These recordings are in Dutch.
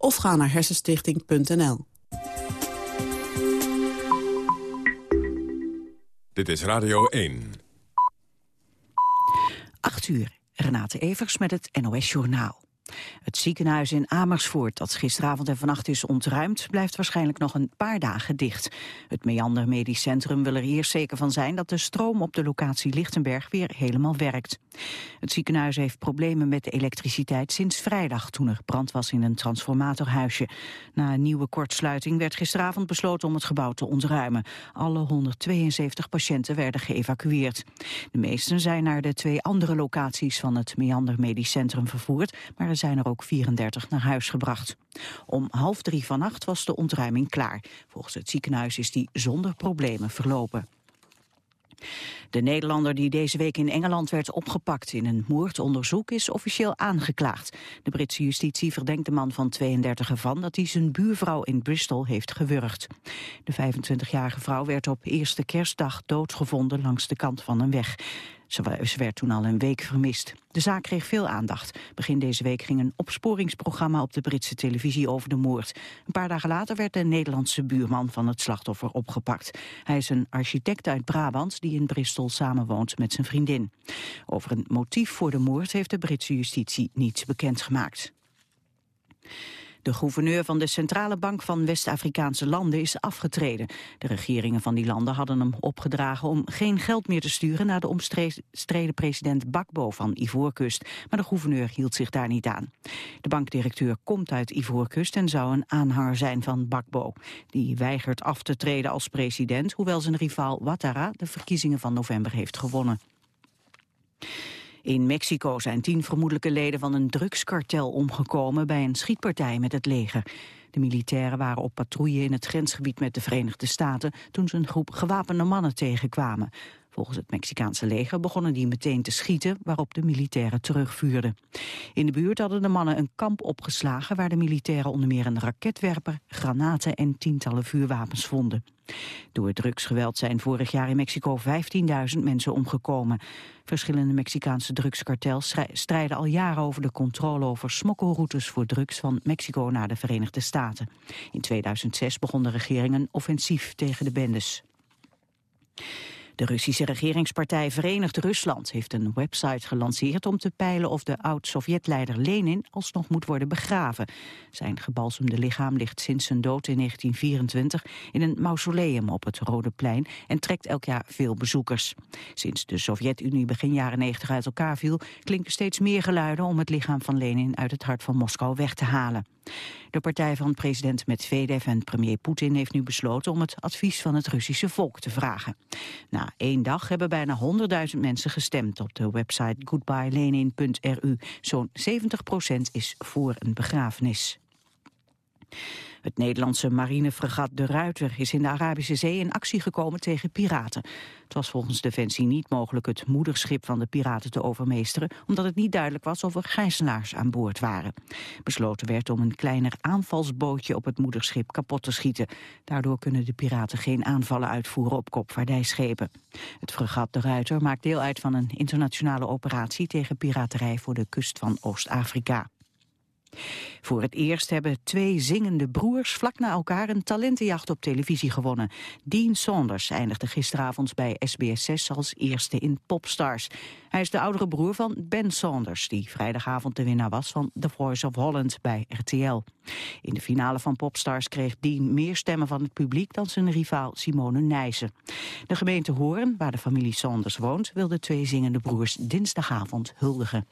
of ga naar hersenstichting.nl. Dit is Radio 1. 8 uur. Renate Evers met het NOS Journaal. Het ziekenhuis in Amersfoort, dat gisteravond en vannacht is ontruimd, blijft waarschijnlijk nog een paar dagen dicht. Het Meander Medisch Centrum wil er eerst zeker van zijn dat de stroom op de locatie Lichtenberg weer helemaal werkt. Het ziekenhuis heeft problemen met de elektriciteit sinds vrijdag, toen er brand was in een transformatorhuisje. Na een nieuwe kortsluiting werd gisteravond besloten om het gebouw te ontruimen. Alle 172 patiënten werden geëvacueerd. De meesten zijn naar de twee andere locaties van het Meander Medisch Centrum vervoerd, maar er zijn er ook 34 naar huis gebracht. Om half drie vannacht was de ontruiming klaar. Volgens het ziekenhuis is die zonder problemen verlopen. De Nederlander die deze week in Engeland werd opgepakt in een moordonderzoek is officieel aangeklaagd. De Britse justitie verdenkt de man van 32 ervan dat hij zijn buurvrouw in Bristol heeft gewurgd. De 25-jarige vrouw werd op eerste kerstdag doodgevonden langs de kant van een weg. Ze werd toen al een week vermist. De zaak kreeg veel aandacht. Begin deze week ging een opsporingsprogramma op de Britse televisie over de moord. Een paar dagen later werd de Nederlandse buurman van het slachtoffer opgepakt. Hij is een architect uit Brabant die in Bristol samenwoont met zijn vriendin. Over een motief voor de moord heeft de Britse justitie niets bekendgemaakt. De gouverneur van de Centrale Bank van West-Afrikaanse landen is afgetreden. De regeringen van die landen hadden hem opgedragen om geen geld meer te sturen naar de omstreden president Bakbo van Ivoorkust. Maar de gouverneur hield zich daar niet aan. De bankdirecteur komt uit Ivoorkust en zou een aanhanger zijn van Bakbo. Die weigert af te treden als president, hoewel zijn rivaal Ouattara de verkiezingen van november heeft gewonnen. In Mexico zijn tien vermoedelijke leden van een drugskartel omgekomen bij een schietpartij met het leger. De militairen waren op patrouille in het grensgebied met de Verenigde Staten toen ze een groep gewapende mannen tegenkwamen. Volgens het Mexicaanse leger begonnen die meteen te schieten, waarop de militairen terugvuurden. In de buurt hadden de mannen een kamp opgeslagen waar de militairen onder meer een raketwerper, granaten en tientallen vuurwapens vonden. Door het drugsgeweld zijn vorig jaar in Mexico 15.000 mensen omgekomen. Verschillende Mexicaanse drugskartels strijden al jaren over de controle over smokkelroutes voor drugs van Mexico naar de Verenigde Staten. In 2006 begon de regering een offensief tegen de bendes. De Russische regeringspartij Verenigd Rusland heeft een website gelanceerd om te peilen of de oud-Sovjetleider Lenin alsnog moet worden begraven. Zijn gebalsemde lichaam ligt sinds zijn dood in 1924 in een mausoleum op het Rode Plein en trekt elk jaar veel bezoekers. Sinds de Sovjet-Unie begin jaren 90 uit elkaar viel, klinken steeds meer geluiden om het lichaam van Lenin uit het hart van Moskou weg te halen. De partij van president Medvedev en premier Poetin heeft nu besloten om het advies van het Russische volk te vragen. Na één dag hebben bijna 100.000 mensen gestemd op de website goodbyelenin.ru. Zo'n 70% is voor een begrafenis. Het Nederlandse marinefregat De Ruiter is in de Arabische Zee in actie gekomen tegen piraten. Het was volgens Defensie niet mogelijk het moederschip van de piraten te overmeesteren, omdat het niet duidelijk was of er gijzelaars aan boord waren. Besloten werd om een kleiner aanvalsbootje op het moederschip kapot te schieten. Daardoor kunnen de piraten geen aanvallen uitvoeren op kopvaardijschepen. Het fregat De Ruiter maakt deel uit van een internationale operatie tegen piraterij voor de kust van Oost-Afrika. Voor het eerst hebben twee zingende broers vlak na elkaar een talentenjacht op televisie gewonnen. Dean Saunders eindigde gisteravond bij SBS6 als eerste in Popstars. Hij is de oudere broer van Ben Saunders, die vrijdagavond de winnaar was van The Voice of Holland bij RTL. In de finale van Popstars kreeg Dean meer stemmen van het publiek dan zijn rivaal Simone Nijssen. De gemeente Hoorn, waar de familie Saunders woont, wil de twee zingende broers dinsdagavond huldigen.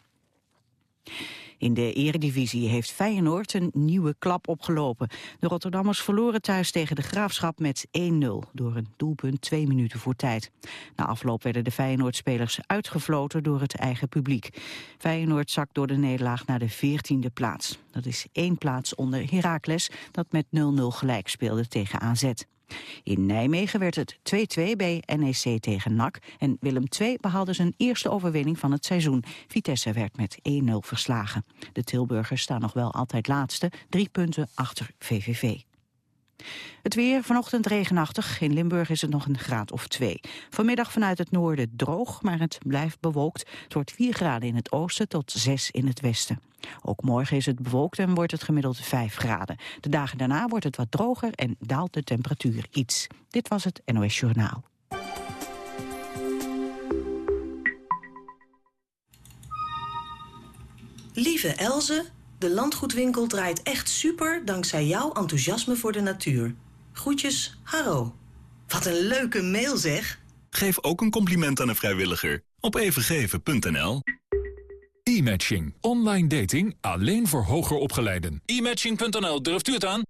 In de eredivisie heeft Feyenoord een nieuwe klap opgelopen. De Rotterdammers verloren thuis tegen de Graafschap met 1-0... door een doelpunt twee minuten voor tijd. Na afloop werden de Feyenoord-spelers uitgefloten door het eigen publiek. Feyenoord zakt door de nederlaag naar de 14e plaats. Dat is één plaats onder Heracles, dat met 0-0 gelijk speelde tegen AZ. In Nijmegen werd het 2-2 bij NEC tegen NAC en Willem II behaalde zijn eerste overwinning van het seizoen. Vitesse werd met 1-0 verslagen. De Tilburgers staan nog wel altijd laatste, drie punten achter VVV. Het weer vanochtend regenachtig. In Limburg is het nog een graad of twee. Vanmiddag vanuit het noorden droog, maar het blijft bewolkt. Het wordt 4 graden in het oosten tot 6 in het westen. Ook morgen is het bewolkt en wordt het gemiddeld 5 graden. De dagen daarna wordt het wat droger en daalt de temperatuur iets. Dit was het NOS Journaal. Lieve Elze, de landgoedwinkel draait echt super dankzij jouw enthousiasme voor de natuur. Groetjes, Haro. Wat een leuke mail zeg. Geef ook een compliment aan een vrijwilliger op evengeven.nl. E-matching. Online dating alleen voor hoger opgeleiden. E-matching.nl, durft u het aan?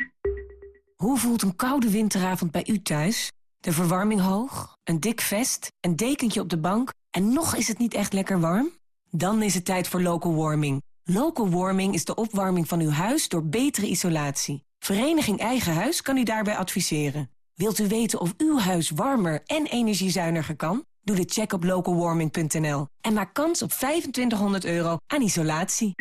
Hoe voelt een koude winteravond bij u thuis? De verwarming hoog, een dik vest, een dekentje op de bank... en nog is het niet echt lekker warm? Dan is het tijd voor local warming. Local warming is de opwarming van uw huis door betere isolatie. Vereniging Eigen Huis kan u daarbij adviseren. Wilt u weten of uw huis warmer en energiezuiniger kan? Doe de check op localwarming.nl en maak kans op 2500 euro aan isolatie.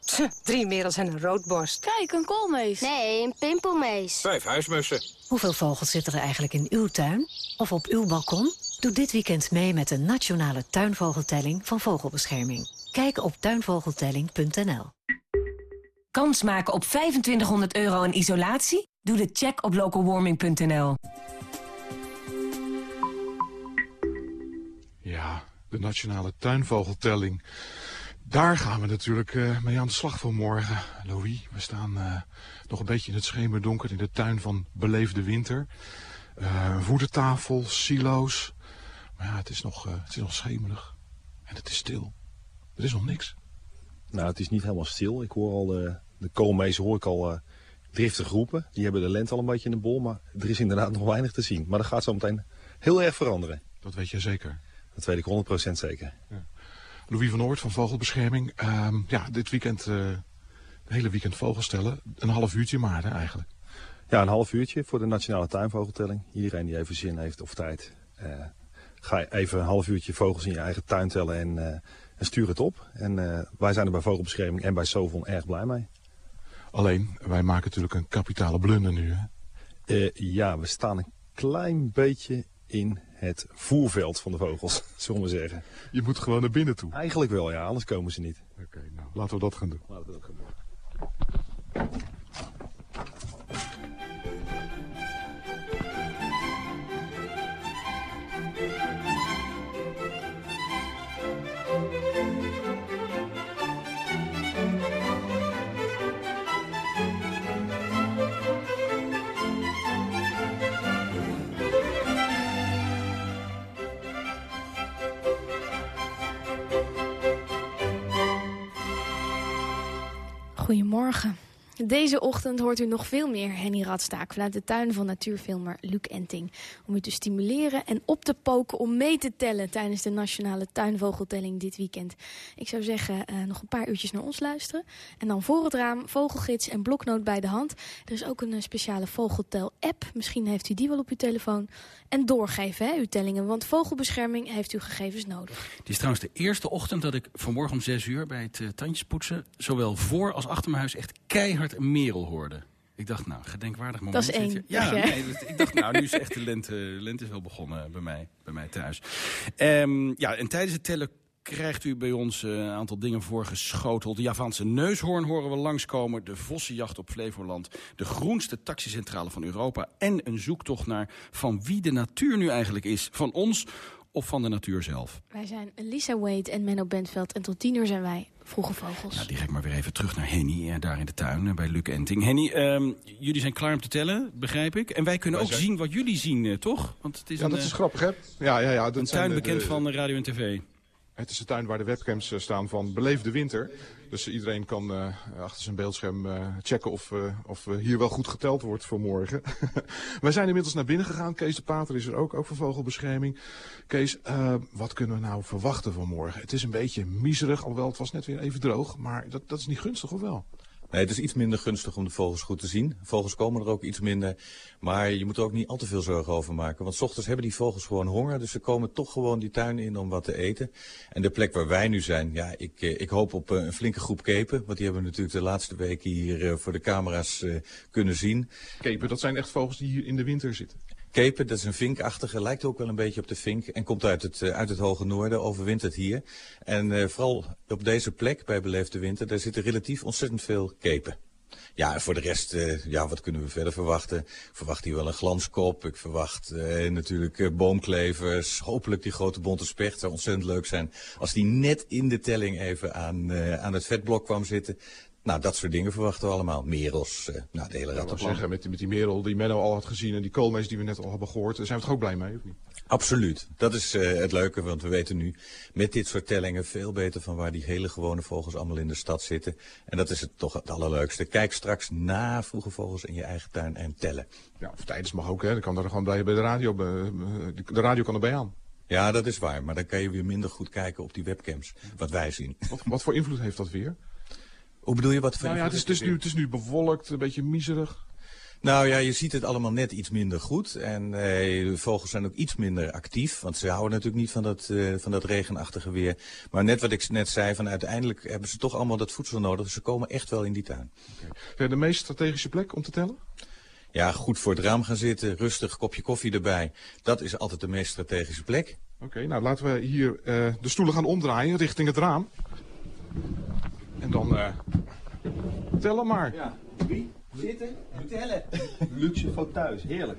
Tch, drie merels en een roodborst. Kijk, een koolmees. Nee, een pimpelmees. Vijf huismussen. Hoeveel vogels zitten er eigenlijk in uw tuin? Of op uw balkon? Doe dit weekend mee met de nationale tuinvogeltelling van Vogelbescherming. Kijk op tuinvogeltelling.nl. Kans maken op 2500 euro aan isolatie? Doe de check op localwarming.nl. Ja, de nationale tuinvogeltelling. Daar gaan we natuurlijk uh, mee aan de slag voor morgen. Louis, we staan uh, nog een beetje in het schemerdonker in de tuin van Beleefde Winter. Uh, een voedertafel, silo's. Maar ja, het is, nog, het is nog schemerig. En het is stil. Er is nog niks. Nou, het is niet helemaal stil. Ik hoor al de, de koolmezen hoor ik al driftig roepen. Die hebben de lente al een beetje in de bol. Maar er is inderdaad nog weinig te zien. Maar dat gaat zo meteen heel erg veranderen. Dat weet je zeker? Dat weet ik 100% zeker. Ja. Louis van Oort van Vogelbescherming. Um, ja, dit weekend, uh, het hele weekend vogels stellen. Een half uurtje maar hè, eigenlijk. Ja, een half uurtje voor de Nationale Tuinvogeltelling. Iedereen die even zin heeft of tijd. Uh, ga even een half uurtje vogels in je eigen tuin tellen en, uh, en stuur het op. En wij zijn er bij Vogelbescherming en bij Sovon erg blij mee. Alleen, wij maken natuurlijk een kapitale blunder nu hè? ja, we staan een klein beetje in het voerveld van de vogels, zullen we zeggen. Je moet gewoon naar binnen toe? Eigenlijk wel, ja. Anders komen ze niet. Oké, okay, nou, laten we dat gaan doen. Laten we dat gaan doen. Goedemorgen. Deze ochtend hoort u nog veel meer Henny Radstaak vanuit de tuin van natuurfilmer Luc Enting. Om u te stimuleren en op te poken om mee te tellen tijdens de nationale tuinvogeltelling dit weekend. Ik zou zeggen, uh, nog een paar uurtjes naar ons luisteren. En dan voor het raam, vogelgids en bloknoot bij de hand. Er is ook een uh, speciale vogeltel-app. Misschien heeft u die wel op uw telefoon. En doorgeven, hè, uw tellingen, want vogelbescherming heeft uw gegevens nodig. Het is trouwens de eerste ochtend dat ik vanmorgen om 6 uur bij het uh, tandjespoetsen... zowel voor als achter mijn huis echt keihard een merel hoorde. Ik dacht, nou, gedenkwaardig moment. Dat is één. Ja, nee, ik dacht, nou, nu is echt de lente, lente is wel begonnen bij mij, bij mij thuis. Um, ja, en tijdens het tellen krijgt u bij ons een uh, aantal dingen voorgeschoteld. De Javaanse neushoorn horen we langskomen. De vossenjacht op Flevoland. De groenste taxicentrale van Europa. En een zoektocht naar van wie de natuur nu eigenlijk is. Van ons of van de natuur zelf. Wij zijn Lisa Wade en Menno Bentveld. En tot tien uur zijn wij Vroege Vogels. Nou, direct maar weer even terug naar Henny, daar in de tuin, bij Luc Enting. Henny, um, jullie zijn klaar om te tellen, begrijp ik. En wij kunnen wij ook zijn... zien wat jullie zien, uh, toch? Want het is ja, een, dat is grappig, hè? Ja, ja, ja, dat een tuin bekend de... van radio en tv. Het is de tuin waar de webcams staan van Beleefde Winter. Dus iedereen kan uh, achter zijn beeldscherm uh, checken of, uh, of hier wel goed geteld wordt voor morgen. Wij zijn inmiddels naar binnen gegaan. Kees de Pater is er ook, ook voor vogelbescherming. Kees, wat kunnen we nou verwachten van morgen? Het is een beetje miserig, alhoewel het was net weer even droog. Maar dat, dat is niet gunstig, of wel? Nee, het is iets minder gunstig om de vogels goed te zien. Vogels komen er ook iets minder. Maar je moet er ook niet al te veel zorgen over maken. Want s ochtends hebben die vogels gewoon honger. Dus ze komen toch gewoon die tuin in om wat te eten. En de plek waar wij nu zijn, ja, ik, eh, ik hoop op een flinke groep kepen. Want die hebben we natuurlijk de laatste weken hier voor de camera's kunnen zien. Kepen, dat zijn echt vogels die hier in de winter zitten? Kepen, dat is een vinkachtige, lijkt ook wel een beetje op de vink en komt uit het, uit het hoge noorden, overwintert hier. En uh, vooral op deze plek bij Beleefde Winter, daar zitten relatief ontzettend veel kepen. Ja, en voor de rest, uh, ja, wat kunnen we verder verwachten? Ik verwacht hier wel een glanskop. Ik verwacht natuurlijk boomklevers. Hopelijk die grote bonte specht. Zou ontzettend leuk zijn als die net in de telling even aan, aan het vetblok kwam zitten. Nou, dat soort dingen verwachten we allemaal. Merels, uh, nou, de hele ja, zeggen, met, met die merel die Menno al had gezien en die koolmees die we net al hebben gehoord, zijn we toch ook blij mee, of niet? Absoluut. Dat is uh, het leuke, want we weten nu met dit soort tellingen veel beter van waar die hele gewone vogels allemaal in de stad zitten. En dat is het toch het allerleukste. Kijk straks na vroege vogels in je eigen tuin en tellen. Ja, of tijdens mag ook, hè. Dan kan er gewoon bij, bij de radio, de radio kan erbij aan. Ja, dat is waar. Maar dan kan je weer minder goed kijken op die webcams, wat wij zien. Wat, wat voor invloed heeft dat weer? Hoe bedoel je wat voor nou ja, het is, het, is nu, het is nu bewolkt, een beetje miserig. Nou ja, je ziet het allemaal net iets minder goed. En eh, de vogels zijn ook iets minder actief. Want ze houden natuurlijk niet van dat, uh, van dat regenachtige weer. Maar net wat ik net zei, van uiteindelijk hebben ze toch allemaal dat voedsel nodig. Dus ze komen echt wel in die tuin. Okay. De meest strategische plek om te tellen? Ja, goed voor het raam gaan zitten, rustig, kopje koffie erbij. Dat is altijd de meest strategische plek. Oké, okay, nou laten we hier uh, de stoelen gaan omdraaien richting het raam. En dan uh, tellen maar. Ja, wie? Zitten, tellen. Luxe fauteuils, heerlijk.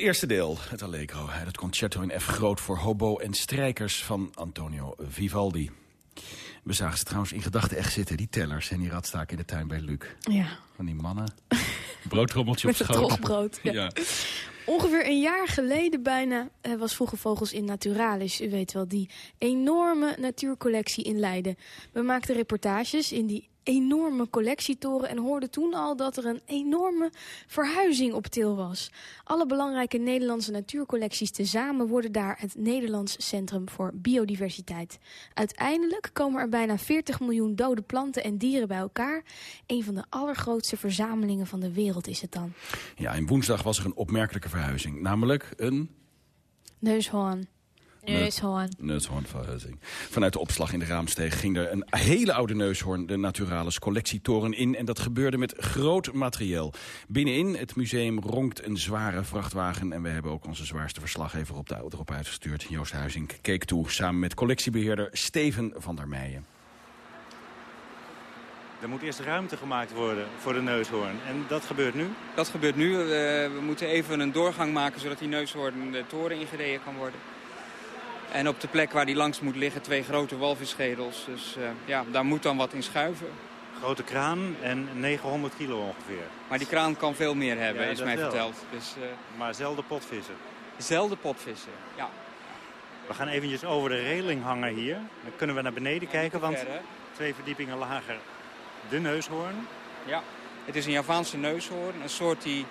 Eerste deel, het Allegro, het concerto in F groot voor hobo en strijkers van Antonio Vivaldi. We zagen ze trouwens in gedachten echt zitten, die tellers en die radstaken in de tuin bij Luc. Ja. Van die mannen. Broodrommeltje op Met het schoot. troggebrood, ja. Ongeveer een jaar geleden bijna eh, was Vroege Vogels in Naturalis. U weet wel, die enorme natuurcollectie in Leiden. We maakten reportages in die enorme collectietoren... en hoorden toen al dat er een enorme verhuizing op til was. Alle belangrijke Nederlandse natuurcollecties tezamen... worden daar het Nederlands Centrum voor Biodiversiteit. Uiteindelijk komen er bijna 40 miljoen dode planten en dieren bij elkaar. Een van de allergrootste verzamelingen van de wereld is het dan. Ja, en woensdag was er een opmerkelijke verhuizing. Namelijk een Neushoorn. Neushoorn. neushoornverhuizing. Vanuit de opslag in de Raamsteeg ging er een hele oude neushoorn... de Naturalis collectietoren in. En dat gebeurde met groot materieel. Binnenin het museum ronkt een zware vrachtwagen. En we hebben ook onze zwaarste verslaggever op de erop uitgestuurd. Joost Huizing keek toe samen met collectiebeheerder Steven van der Meijen. Er moet eerst ruimte gemaakt worden voor de neushoorn. En dat gebeurt nu? Dat gebeurt nu. Uh, we moeten even een doorgang maken zodat die neushoorn de toren ingereden kan worden. En op de plek waar die langs moet liggen twee grote walvisschedels. Dus uh, ja, daar moet dan wat in schuiven. Grote kraan en 900 kilo ongeveer. Maar die kraan kan veel meer hebben, Ja, is mij wel. verteld. Dus, uh, Maar zelden potvissen. zelden potvissen, ja. We gaan eventjes over de reling hangen hier. Dan kunnen we naar beneden kijken, want ver, twee verdiepingen lager de neushoorn. Ja, het is een Javaanse neushoorn. Een soort die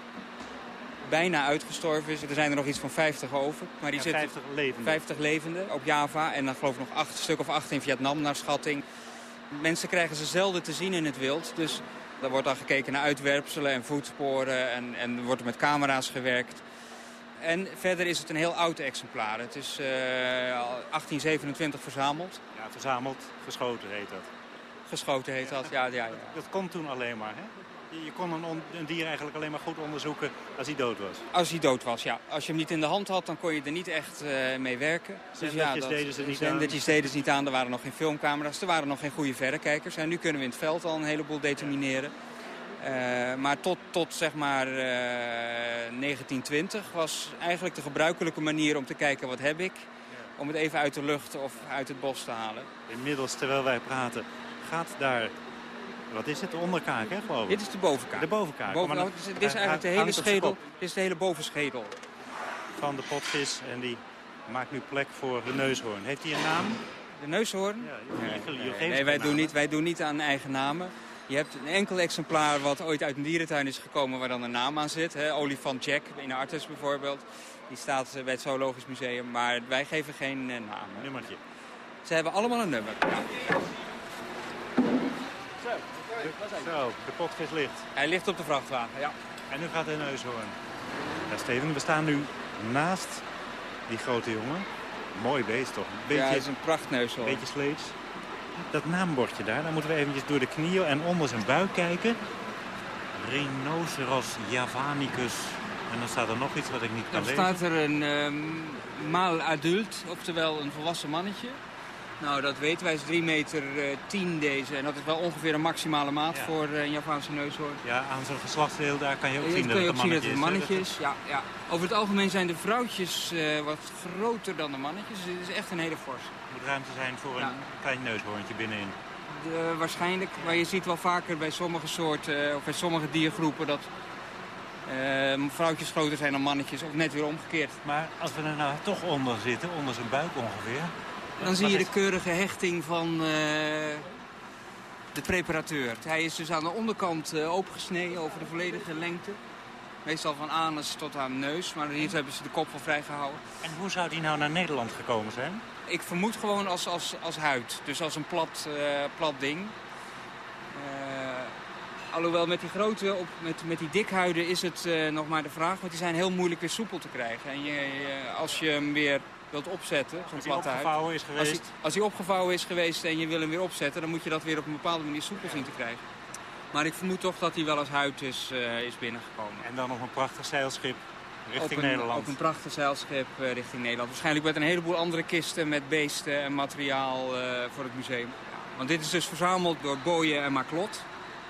bijna uitgestorven is. Er zijn er nog iets van 50 over. Maar die Ja, zitten 50 levende. 50 levende op Java. En dan geloof ik nog acht, een stuk of acht in Vietnam naar schatting. Mensen krijgen ze zelden te zien in het wild. Dus er wordt dan gekeken naar uitwerpselen en voetsporen. En, en er wordt met camera's gewerkt. En verder is het een heel oud exemplaar. Het is eh, al 1827 verzameld. Ja, verzameld, geschoten heet dat. Geschoten heet dat, ja. ja, ja. Dat kon toen alleen maar, hè? Je, kon een, een dier eigenlijk alleen maar goed onderzoeken als hij dood was. Als hij dood was, ja. Als je hem niet in de hand had, dan kon je er niet echt eh, mee werken. Zendertjes deden ze niet aan. deden ze niet aan. Er waren nog geen filmcamera's. Er waren nog geen goede verrekijkers. En nu kunnen we in het veld al een heleboel determineren. Eh, maar tot, tot zeg maar eh, 1920 was eigenlijk de gebruikelijke manier om te kijken wat heb ik. Om het even uit de lucht of uit het bos te halen. Inmiddels, terwijl wij praten, gaat daar... Wat is het? De onderkaak, hè, geloof ik? Dit is de bovenkaak. De bovenkaak. Boven- Maar dan- dit, is, eigenlijk de hele schedel. Dit is de hele bovenschedel. Van de potvis en die maakt nu plek voor de neushoorn. Heeft hij een naam? De neushoorn? je Nee, geeft nee, wij, doen niet, wij doen niet aan eigen namen. Je hebt een enkel exemplaar wat ooit uit een dierentuin is gekomen waar dan een naam aan zit. Hè? Olifant Jack in Artes bijvoorbeeld. Die staat eh, bij het Zoologisch Museum. Maar wij geven geen eh, naam. Nummertje. Ze hebben allemaal een nummer. Zo, de potvis ligt. Hij ligt op de vrachtwagen, ja. En nu gaat de neushoorn. Ja, Steven, we staan nu naast die grote jongen. Mooi beest toch? Beetje, Ja, het is een prachtneushoorn. beetje sleets. Dat naambordje daar, daar moeten we eventjes door de knieën en onder zijn buik kijken. Rhinoceros javanicus. En dan staat er nog iets wat ik niet kan Dan lezen. staat er een ehm maal adult, oftewel een volwassen mannetje. Nou, dat weten wij, is 3 meter eh 10 deze. En dat is wel ongeveer een maximale maat Ja. voor eh, een Javaanse neushoorn. Ja, aan zo'n geslachtsdeel daar kan je ook Ja, zien dat het een zien dat mannetje is. mannetje. Ja, ja. Over het algemeen zijn de vrouwtjes eh, wat groter dan de mannetjes. Dus het is echt een hele fors. Er moet ruimte zijn voor een klein neushoorntje binnenin. De- waarschijnlijk, maar je ziet wel vaker bij sommige soorten, eh, of bij sommige diergroepen, dat eh, vrouwtjes groter zijn dan mannetjes, of net weer omgekeerd. Maar als we er nou toch onder zitten, onder zijn buik ongeveer... Dan zie je de keurige hechting van eh, de preparateur. Hij is dus aan de onderkant eh, opengesneden over de volledige lengte. Meestal van anus tot aan neus, maar hier hebben ze de kop wel vrijgehouden. En hoe zou die nou naar Nederland gekomen zijn? Ik vermoed gewoon als, als, als huid, dus als een plat, eh, plat ding. Alhoewel met die grote, op, met, met die dikhuiden is het nog maar de vraag, want die zijn heel moeilijk weer soepel te krijgen. En je, je- als je hem weer wilt opzetten, zo'n Als hij platte opgevouwen is Als geweest... hij, als hij opgevouwen is geweest en je wil hem weer opzetten, dan moet je dat weer op een bepaalde manier soepel zien te krijgen. Maar ik vermoed toch dat hij wel als huid is, eh, is binnengekomen. En dan nog een prachtig zeilschip richting op een, Nederland. Op een prachtig zeilschip eh, richting Nederland. Waarschijnlijk met een heleboel andere kisten met beesten en materiaal eh, voor het museum. Want dit is dus verzameld door Boye en Maclot.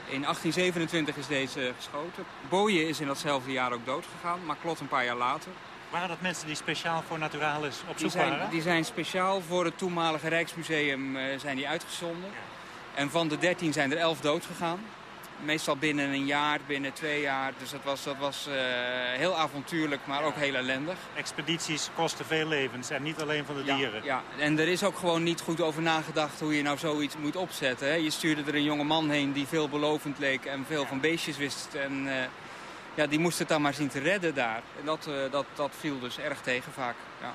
In 1827 is deze geschoten. Boje is in datzelfde jaar ook doodgegaan, maar Klot een paar jaar later. Waren dat mensen die speciaal voor Naturalis op zoek waren? die zijn speciaal voor het toenmalige Rijksmuseum eh, zijn die uitgezonden. En van de 13 zijn er 11 dood gegaan. Meestal binnen een jaar, binnen twee jaar. Dus dat was, dat was eh, heel avontuurlijk, maar ook heel ellendig. Expedities kosten veel levens en niet alleen van de dieren. Ja, en er is ook gewoon niet goed over nagedacht hoe je nou zoiets moet opzetten. Hè. Je stuurde er een jonge man heen die veelbelovend leek en veel van beestjes wist. En eh, ja, die moest het dan maar zien te redden daar. En dat, eh, dat, dat viel dus erg tegen vaak. Ja.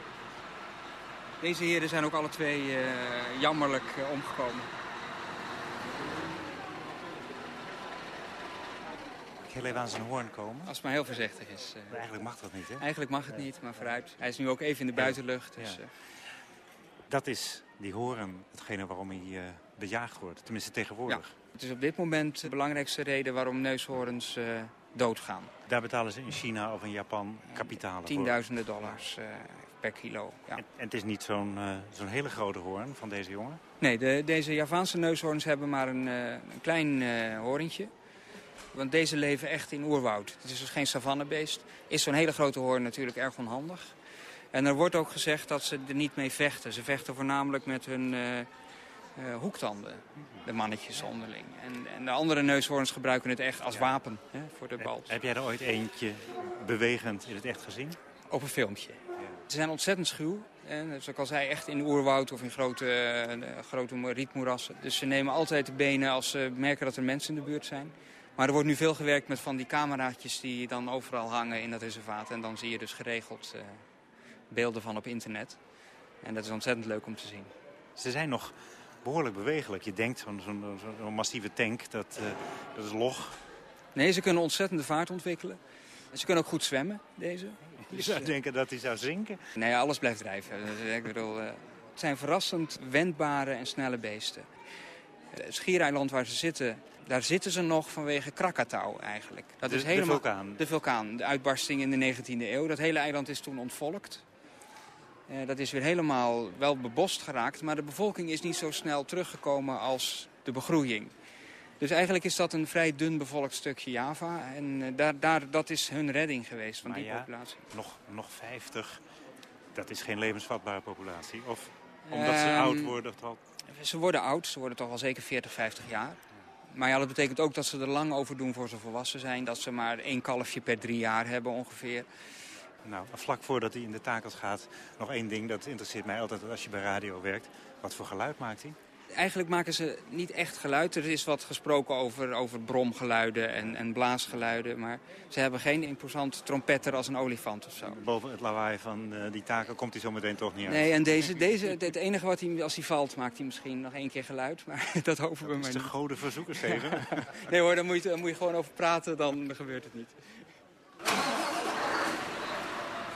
Deze heren zijn ook alle twee eh, jammerlijk eh, omgekomen. Heel even aan zijn hoorn komen. Als het maar heel voorzichtig is. Maar eigenlijk mag dat niet, hè? Eigenlijk mag het niet, maar vooruit. Hij is nu ook even in de buitenlucht. Dus, Ja. Dat is, die horen, hetgene waarom hij bejaagd wordt. Tenminste tegenwoordig. het is op dit moment de belangrijkste reden waarom neushoorns doodgaan. Daar betalen ze in China of in Japan kapitalen voor. Tienduizenden dollars eh, per kilo. Ja. En het is niet zo'n eh, zo'n hele grote hoorn van deze jongen. Nee, de, deze Javaanse neushoorns hebben maar een, eh, een klein hoorntje. Want deze leven echt in oerwoud. Het is dus geen savannebeest. Is zo'n hele grote hoorn natuurlijk erg onhandig. En er wordt ook gezegd dat ze er niet mee vechten. Ze vechten voornamelijk met hun eh, hoektanden, de mannetjes onderling. En, en de andere neushoorns gebruiken het echt als wapen hè, voor de bal. Heb jij er ooit eentje bewegend in het echt gezien? Op een filmpje. Ze zijn ontzettend schuw. En zoals ik al zei, echt in oerwoud of in grote, eh, grote rietmoerassen. Dus ze nemen altijd de benen als ze merken dat er mensen in de buurt zijn. Maar er wordt nu veel gewerkt met van die cameraatjes die dan overal hangen in dat reservaat. En dan zie je dus geregeld eh, beelden van op internet. En dat is ontzettend leuk om te zien. Ze zijn nog behoorlijk bewegelijk. Je denkt, zo'n zo'n zo'n massieve tank, dat, eh, dat is log. Nee, ze kunnen ontzettende vaart ontwikkelen. En ze kunnen ook goed zwemmen, deze. Je zou denken dat hij zou zinken. Nee, alles blijft drijven. Dus, Ik bedoel, eh, het zijn verrassend wendbare en snelle beesten. Eh, Het schiereiland waar ze zitten, daar zitten ze nog vanwege Krakatau eigenlijk. Dat De- is de helemaal, vulkaan. De vulkaan, de uitbarsting in de 19e eeuw. Dat hele eiland is toen ontvolkt. Eh, dat is weer helemaal wel bebost geraakt, maar de bevolking is niet zo snel teruggekomen als de begroeiing. Dus eigenlijk is dat een vrij dun bevolkt stukje Java. En eh, daar, daar, dat is hun redding geweest van Maar die ja, populatie. Nog, nog 50, dat is geen levensvatbare populatie. Of omdat ze Ehm, oud worden. Al... Ze worden oud, ze worden toch wel zeker 40, 50 jaar. Maar ja, dat betekent ook dat ze er lang over doen voor ze volwassen zijn. Dat ze maar één kalfje per drie jaar hebben ongeveer. Nou, vlak voordat hij in de takels gaat, nog één ding. Dat interesseert mij altijd als je bij radio werkt. Wat voor geluid maakt hij? Eigenlijk maken ze niet echt geluid. Er is wat gesproken over, over bromgeluiden en, en blaasgeluiden. Maar ze hebben geen imposant trompetter als een olifant of zo. Boven het lawaai van eh, die takel komt hij zo meteen toch niet uit. Nee, en deze, deze, het enige wat hij, als hij valt, maakt hij misschien nog één keer geluid. Maar dat hopen we Dat maar is de niet. goden verzoekers even. nee hoor, daar moet, je, daar moet je gewoon over praten, dan gebeurt het niet.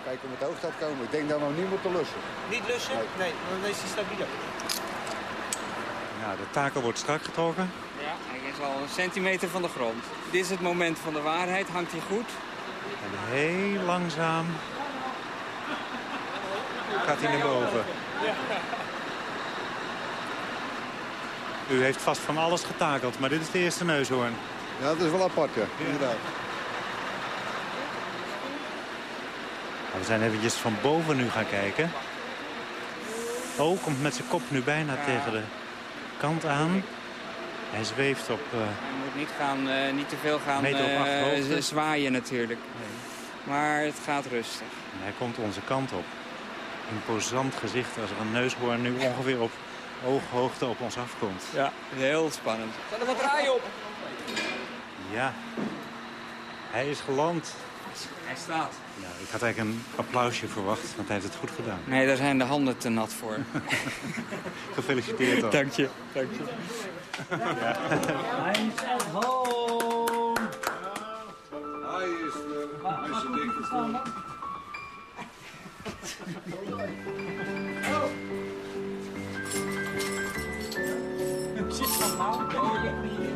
Kijken of het hoog gaat komen. Ik denk dat we hem niet moeten lussen. Niet lussen? Nee, dan is hij stabieler. Nou, de takel wordt strak getrokken. Ja, hij is al een centimeter van de grond. Dit is het moment van de waarheid. Hangt hij goed? En heel langzaam gaat hij naar boven. U heeft vast van alles getakeld, maar dit is de eerste neushoorn. Ja, dat is wel apart, ja. Inderdaad. We zijn eventjes van boven nu gaan kijken. Oh, komt met zijn kop nu bijna tegen de kant aan. Hij zweeft op... eh, Hij moet niet, gaan, eh, niet te veel gaan eh, z- zwaaien natuurlijk. Maar het gaat rustig. en hij komt onze kant op. Imposant gezicht als er een neushoorn nu ongeveer op ooghoogte op ons afkomt. Ja, heel spannend. Zet er wat draai op. Ja, hij is geland. Hij staat. Nou, ik had eigenlijk een applausje verwacht, want hij heeft het goed gedaan. Nee, daar zijn de handen te nat voor. Gefeliciteerd dan. Dank je. Dank je. Hij is at home. Hij is, uh, hij is een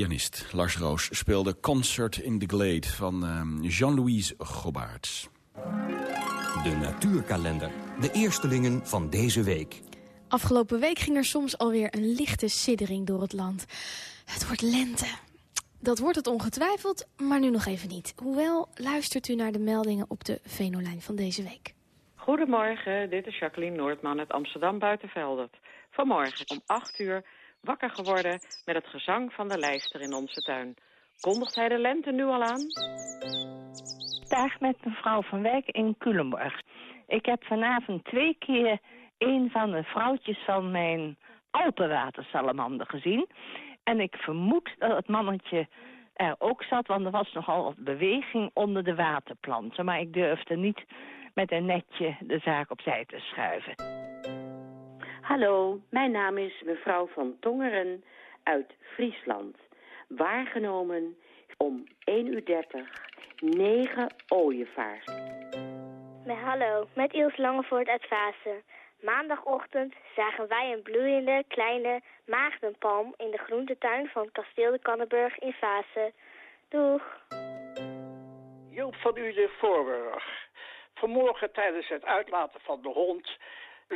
pianist Lars Roos speelde Concert in the Glade van ehm, Jean-Louis Gobaerts. De natuurkalender. De eerstelingen van deze week. Afgelopen week ging er soms alweer een lichte siddering door het land. Het wordt lente. Dat wordt het ongetwijfeld, maar nu nog even niet. Hoewel, luistert u naar de meldingen op de Venolijn van deze week. Goedemorgen, dit is Jacqueline Noordman uit Amsterdam Buitenveldert. Vanmorgen om 8 uur wakker geworden met het gezang van de lijster in onze tuin. Kondigt hij de lente nu al aan? Dag met mevrouw Van Wijk in Culemborg. Ik heb vanavond twee keer een van de vrouwtjes van mijn Alpenwatersalamander gezien. En ik vermoed dat het mannetje er ook zat, want er was nogal wat beweging onder de waterplanten. Maar ik durfde niet met een netje de zaak opzij te schuiven. Hallo, mijn naam is mevrouw van Tongeren uit Friesland. Waargenomen om 1 uur 30, 9 ooievaars. Met hallo, met Iels Langevoort uit Vaassen. Maandagochtend zagen wij een bloeiende kleine maagdenpalm in de groentetuin van Kasteel de Kannenburg in Vaassen. Doeg! Joop van u de Voorburg. Vanmorgen tijdens het uitlaten van de hond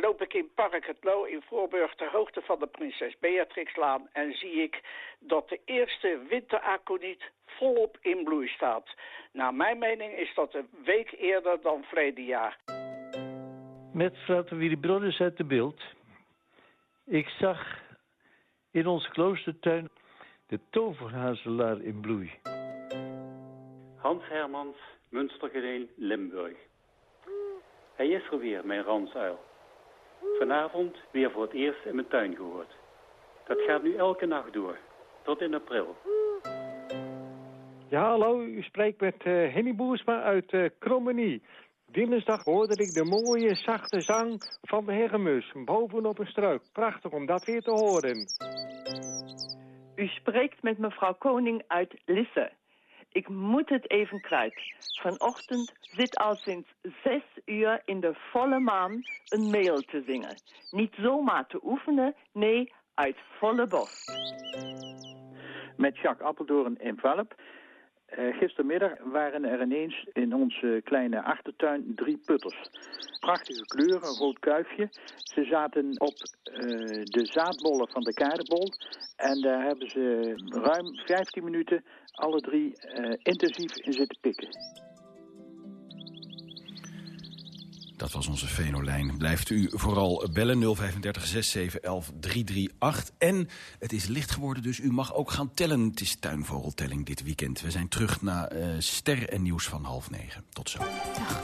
loop ik in Park het Loo in Voorburg ter hoogte van de Prinses Beatrixlaan en zie ik dat de eerste winteraconiet volop in bloei staat. Naar mijn mening is dat een week eerder dan verleden jaar. Met Frater Willy Brothers uit de beeld. Ik zag in onze kloostertuin de toverhazelaar in bloei. Hans Hermans, Münstergedeen, Limburg. Hij is er weer, mijn ransuil. Vanavond weer voor het eerst in mijn tuin gehoord. Dat gaat nu elke nacht door, tot in april. Ja, hallo, u spreekt met uh, Henny Boersma uit uh, Krommenie. Dinsdag hoorde ik de mooie, zachte zang van de hegemus, bovenop een struik. Prachtig om dat weer te horen. U spreekt met mevrouw Koning uit Lisse. Ik moet het even kwijt. Vanochtend zit al sinds zes uur in de volle maan een mail te zingen. Niet zomaar te oefenen, nee, uit volle borst. Met Jacques Appeldoorn in Velp. Uh, gistermiddag waren er ineens in onze kleine achtertuin drie putters. Prachtige kleuren, een rood kuifje. Ze zaten op uh, de zaadbollen van de kaardenbol. En daar hebben ze ruim 15 minuten alle drie uh, intensief in zitten pikken. Dat was onze Venolijn. Blijft u vooral bellen 035 6711 338. En het is licht geworden, dus u mag ook gaan tellen. Het is tuinvogeltelling dit weekend. We zijn terug naar uh, Ster en Nieuws van half negen. Tot zo. Dag.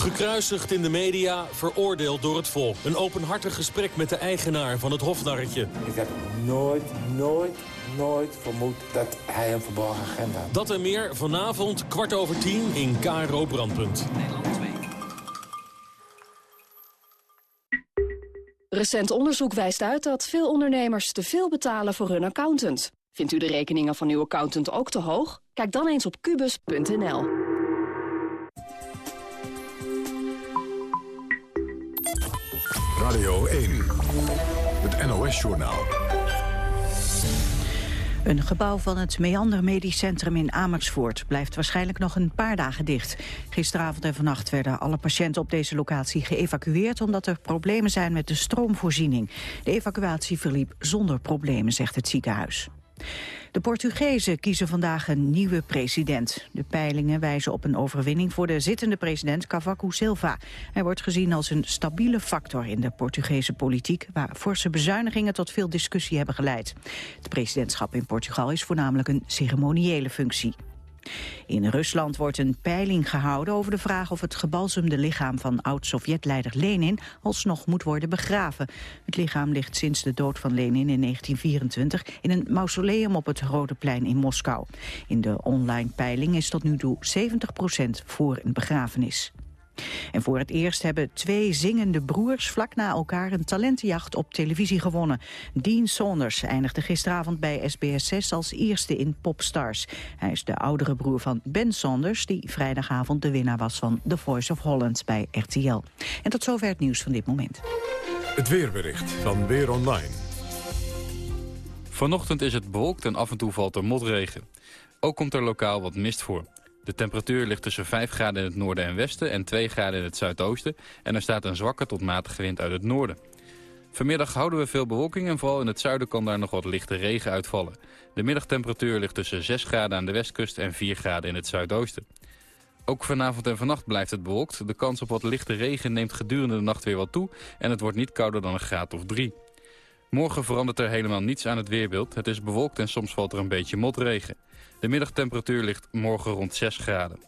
Gekruisigd in de media, veroordeeld door het volk. Een openhartig gesprek met de eigenaar van het hofnarretje. Ik heb nooit, nooit, nooit vermoed dat hij een verborgen agenda had. Dat en meer vanavond, kwart over tien, in KRO Brandpunt. Recent onderzoek wijst uit dat veel ondernemers te veel betalen voor hun accountant. Vindt u de rekeningen van uw accountant ook te hoog? Kijk dan eens op kubus.nl. Radio 1, het NOS-journaal. Een gebouw van het Meander Medisch Centrum in Amersfoort blijft waarschijnlijk nog een paar dagen dicht. Gisteravond en vannacht werden alle patiënten op deze locatie geëvacueerd omdat er problemen zijn met de stroomvoorziening. De evacuatie verliep zonder problemen, zegt het ziekenhuis. De Portugezen kiezen vandaag een nieuwe president. De peilingen wijzen op een overwinning voor de zittende president Cavaco Silva. Hij wordt gezien als een stabiele factor in de Portugese politiek... waar forse bezuinigingen tot veel discussie hebben geleid. Het presidentschap in Portugal is voornamelijk een ceremoniële functie. In Rusland wordt een peiling gehouden over de vraag of het gebalsemde lichaam van oud-Sovjet-leider Lenin alsnog moet worden begraven. Het lichaam ligt sinds de dood van Lenin in 1924 in een mausoleum op het Rode Plein in Moskou. In de online peiling is tot nu toe 70% voor een begrafenis. En voor het eerst hebben twee zingende broers vlak na elkaar een talentenjacht op televisie gewonnen. Dean Saunders eindigde gisteravond bij SBS6 als eerste in Popstars. Hij is de oudere broer van Ben Saunders, die vrijdagavond de winnaar was van The Voice of Holland bij RTL. En tot zover het nieuws van dit moment. Het weerbericht van Weer Online. Vanochtend is het bewolkt en af en toe valt er motregen. Ook komt er lokaal wat mist voor. De temperatuur ligt tussen 5 graden in het noorden en westen en 2 graden in het zuidoosten. En er staat een zwakke tot matige wind uit het noorden. Vanmiddag houden we veel bewolking en vooral in het zuiden kan daar nog wat lichte regen uitvallen. De middagtemperatuur ligt tussen 6 graden aan de westkust en 4 graden in het zuidoosten. Ook vanavond en vannacht blijft het bewolkt. De kans op wat lichte regen neemt gedurende de nacht weer wat toe en het wordt niet kouder dan een graad of 3. Morgen verandert er helemaal niets aan het weerbeeld. Het is bewolkt en soms valt er een beetje motregen. De middagtemperatuur ligt morgen rond 6 graden.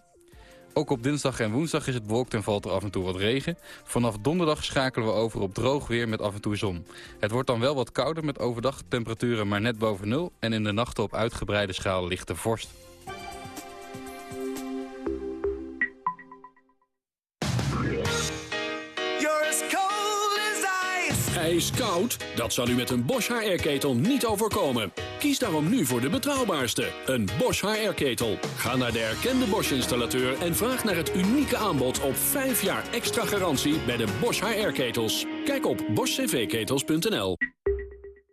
Ook op dinsdag en woensdag is het bewolkt en valt er af en toe wat regen. Vanaf donderdag schakelen we over op droog weer met af en toe zon. Het wordt dan wel wat kouder met overdag temperaturen maar net boven nul... en in de nachten op uitgebreide schaal lichte vorst. IJskoud? Dat zal u met een Bosch HR-ketel niet overkomen. Kies daarom nu voor de betrouwbaarste, een Bosch HR-ketel. Ga naar de erkende Bosch-installateur en vraag naar het unieke aanbod op 5 jaar extra garantie bij de Bosch HR-ketels. Kijk op boschcvketels.nl.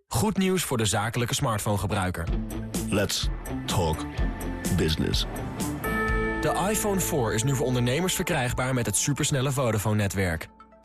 Goed nieuws voor de zakelijke smartphone-gebruiker. Let's talk business. De iPhone 4 is nu voor ondernemers verkrijgbaar met het supersnelle Vodafone-netwerk.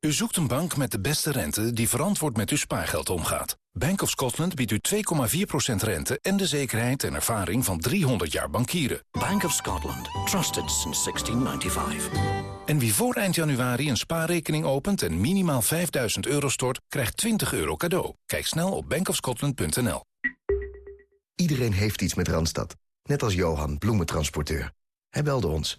U zoekt een bank met de beste rente die verantwoord met uw spaargeld omgaat. Bank of Scotland biedt u 2,4% rente en de zekerheid en ervaring van 300 jaar bankieren. Bank of Scotland. Trusted since 1695. En wie voor eind januari een spaarrekening opent en minimaal 5000 euro stort, krijgt 20 euro cadeau. Kijk snel op bankofscotland.nl. Iedereen heeft iets met Randstad. Net als Johan, bloementransporteur. Hij belde ons.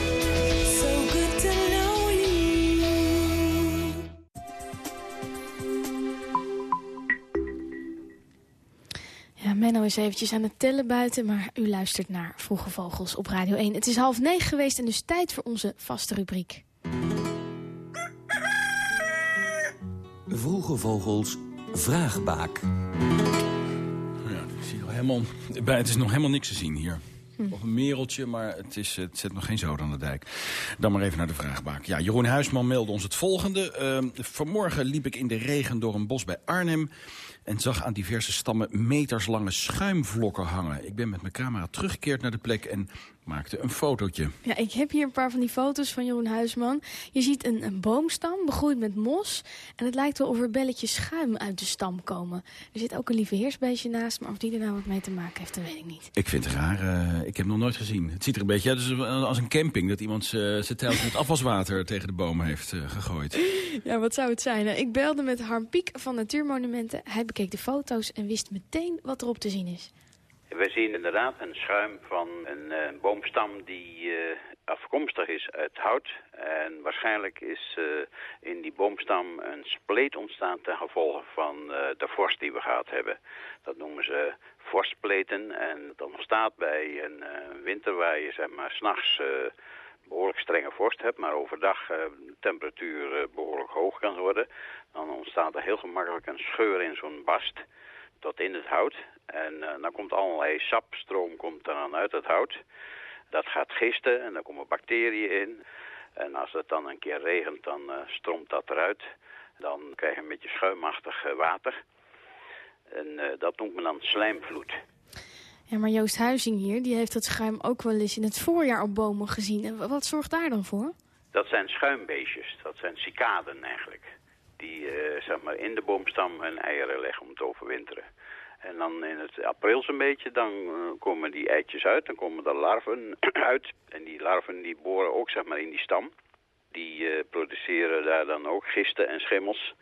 Menno is eventjes aan het tellen buiten, maar u luistert naar Vroege Vogels op Radio 1. Het is half negen geweest en dus tijd voor onze vaste rubriek. Vroege Vogels Vraagbaak. Ja, ik zie nog helemaal, bij- het is nog helemaal niks te zien hier. Nog een mereltje, maar het, is, het zet nog geen zoden aan de dijk. Dan maar even naar de vraagbaak. Ja, Jeroen Huisman meldde ons het volgende. Ehm, vanmorgen liep ik in de regen door een bos bij Arnhem... en zag aan diverse stammen meterslange schuimvlokken hangen. Ik ben met mijn camera teruggekeerd naar de plek en maakte een fotootje. Ja, ik heb hier een paar van die foto's van Jeroen Huisman. Je ziet een, een boomstam begroeid met mos. En het lijkt wel of er belletjes schuim uit de stam komen. Er zit ook een lieve heersbeestje naast, maar of die er nou wat mee te maken heeft, dat weet ik niet. Ik vind het raar. eh, ik heb het nog nooit gezien. Het ziet er een beetje uit als- als een camping... dat iemand z'n- zijn telkens met afwaswater tegen de bomen heeft eh, gegooid. Ja, wat zou het zijn? Ik belde met Harm Piek van Natuurmonumenten. Hij bekeek de foto's en wist meteen wat erop te zien is. We zien inderdaad een schuim van een eh, boomstam die eh, afkomstig is uit hout. En waarschijnlijk is eh, in die boomstam een spleet ontstaan ten gevolge van de vorst die we gehad hebben. Dat noemen ze vorstpleten en dat ontstaat bij een winter waar je zeg maar s'nachts eh behoorlijk strenge vorst hebt, maar overdag de temperatuur eh, behoorlijk hoog kan worden. Dan ontstaat er heel gemakkelijk een scheur in zo'n bast tot in het hout. En eh, dan komt allerlei sapstroom komt dan uit het hout. Dat gaat gisten en dan komen bacteriën in. En als het dan een keer regent, dan uh, stroomt dat eruit. Dan krijg je een beetje schuimachtig uh, water. En dat noemt men dan slijmvloed. Ja, maar Joost Huizing hier, die heeft dat schuim ook wel eens in het voorjaar op bomen gezien. En wat zorgt daar dan voor? Dat zijn schuimbeestjes, dat zijn cicaden eigenlijk. Die zeg maar in de boomstam hun eieren leggen om te overwinteren. En dan in het april zo'n beetje, dan uh, komen die eitjes uit, dan komen er larven uit. En die larven die boren ook zeg maar in die stam. Die uh, produceren daar dan ook gisten en schimmels.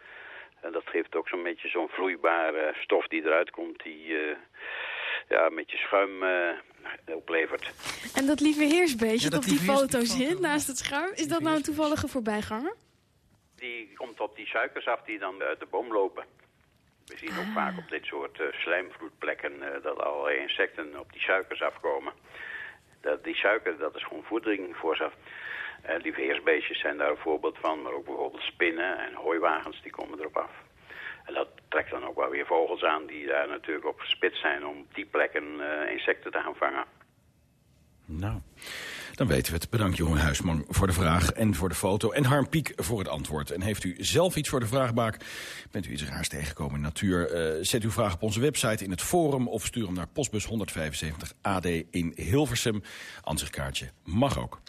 En dat geeft ook zo'n beetje zo'n vloeibare stof die eruit komt, die uh, ja, een beetje schuim oplevert. En dat lieve heersbeestje ja, dat op die foto zit naast het schuim, is dat nou een toevallige voorbijganger? Die komt op die suikers af die dan uit de boom lopen. We zien ook vaak op dit soort uh, slijmvloedplekken uh, dat allerlei insecten op die suikers afkomen. Dat, die suiker, dat is gewoon voeding voor ze. Uh, die verheersbeestjes zijn daar een voorbeeld van, maar ook bijvoorbeeld spinnen en hooiwagens, die komen erop af. En dat trekt dan ook wel weer vogels aan die daar natuurlijk op gespitst zijn om op die plekken insecten te gaan vangen. Nou, dan weten we het. Bedankt Jeroen Huisman voor de vraag en voor de foto. En Harm Piek voor het antwoord. En heeft u zelf iets voor de vraagbaak? Bent u iets raars tegengekomen in natuur? Uh, zet uw vraag op onze website in het forum... of stuur hem naar postbus 175 AD in Hilversum. Ansichtkaartje mag ook.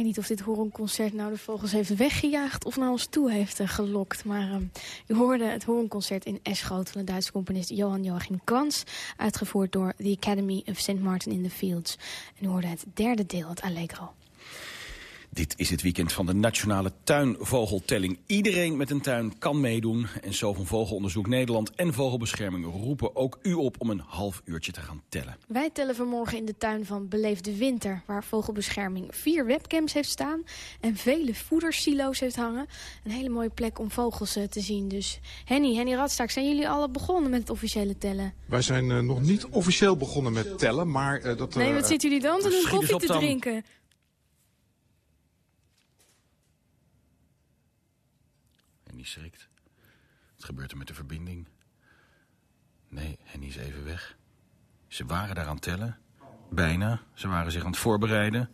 Weet niet of dit horenconcert nou de vogels heeft weggejaagd of naar ons toe heeft uh, gelokt. Maar uh, u hoorde het horenconcert in Eschot van de Duitse componist Johan Joachim Kans. Uitgevoerd door the Academy of St. Martin in the Fields. En u hoorde het derde deel, het Allegro. Dit is het weekend van de Nationale Tuinvogeltelling. Iedereen met een tuin kan meedoen. En zo van Vogelonderzoek Nederland en Vogelbescherming roepen ook u op om een half uurtje te gaan tellen. Wij tellen vanmorgen in de tuin van Beleefde Winter, waar Vogelbescherming vier webcams heeft staan en vele voedersilo's heeft hangen. Een hele mooie plek om vogels uh, te zien. Dus Henny, Henny Radstaak, zijn jullie al begonnen met het officiële tellen? Wij zijn uh, nog niet officieel begonnen met tellen, maar uh, dat... nee, wat zitten jullie dan te doen? Koffie te drinken? Henny schrikt. Wat gebeurt er met de verbinding? Nee, Henny is even weg. Ze waren daar aan tellen. Bijna. Ze waren zich aan het voorbereiden.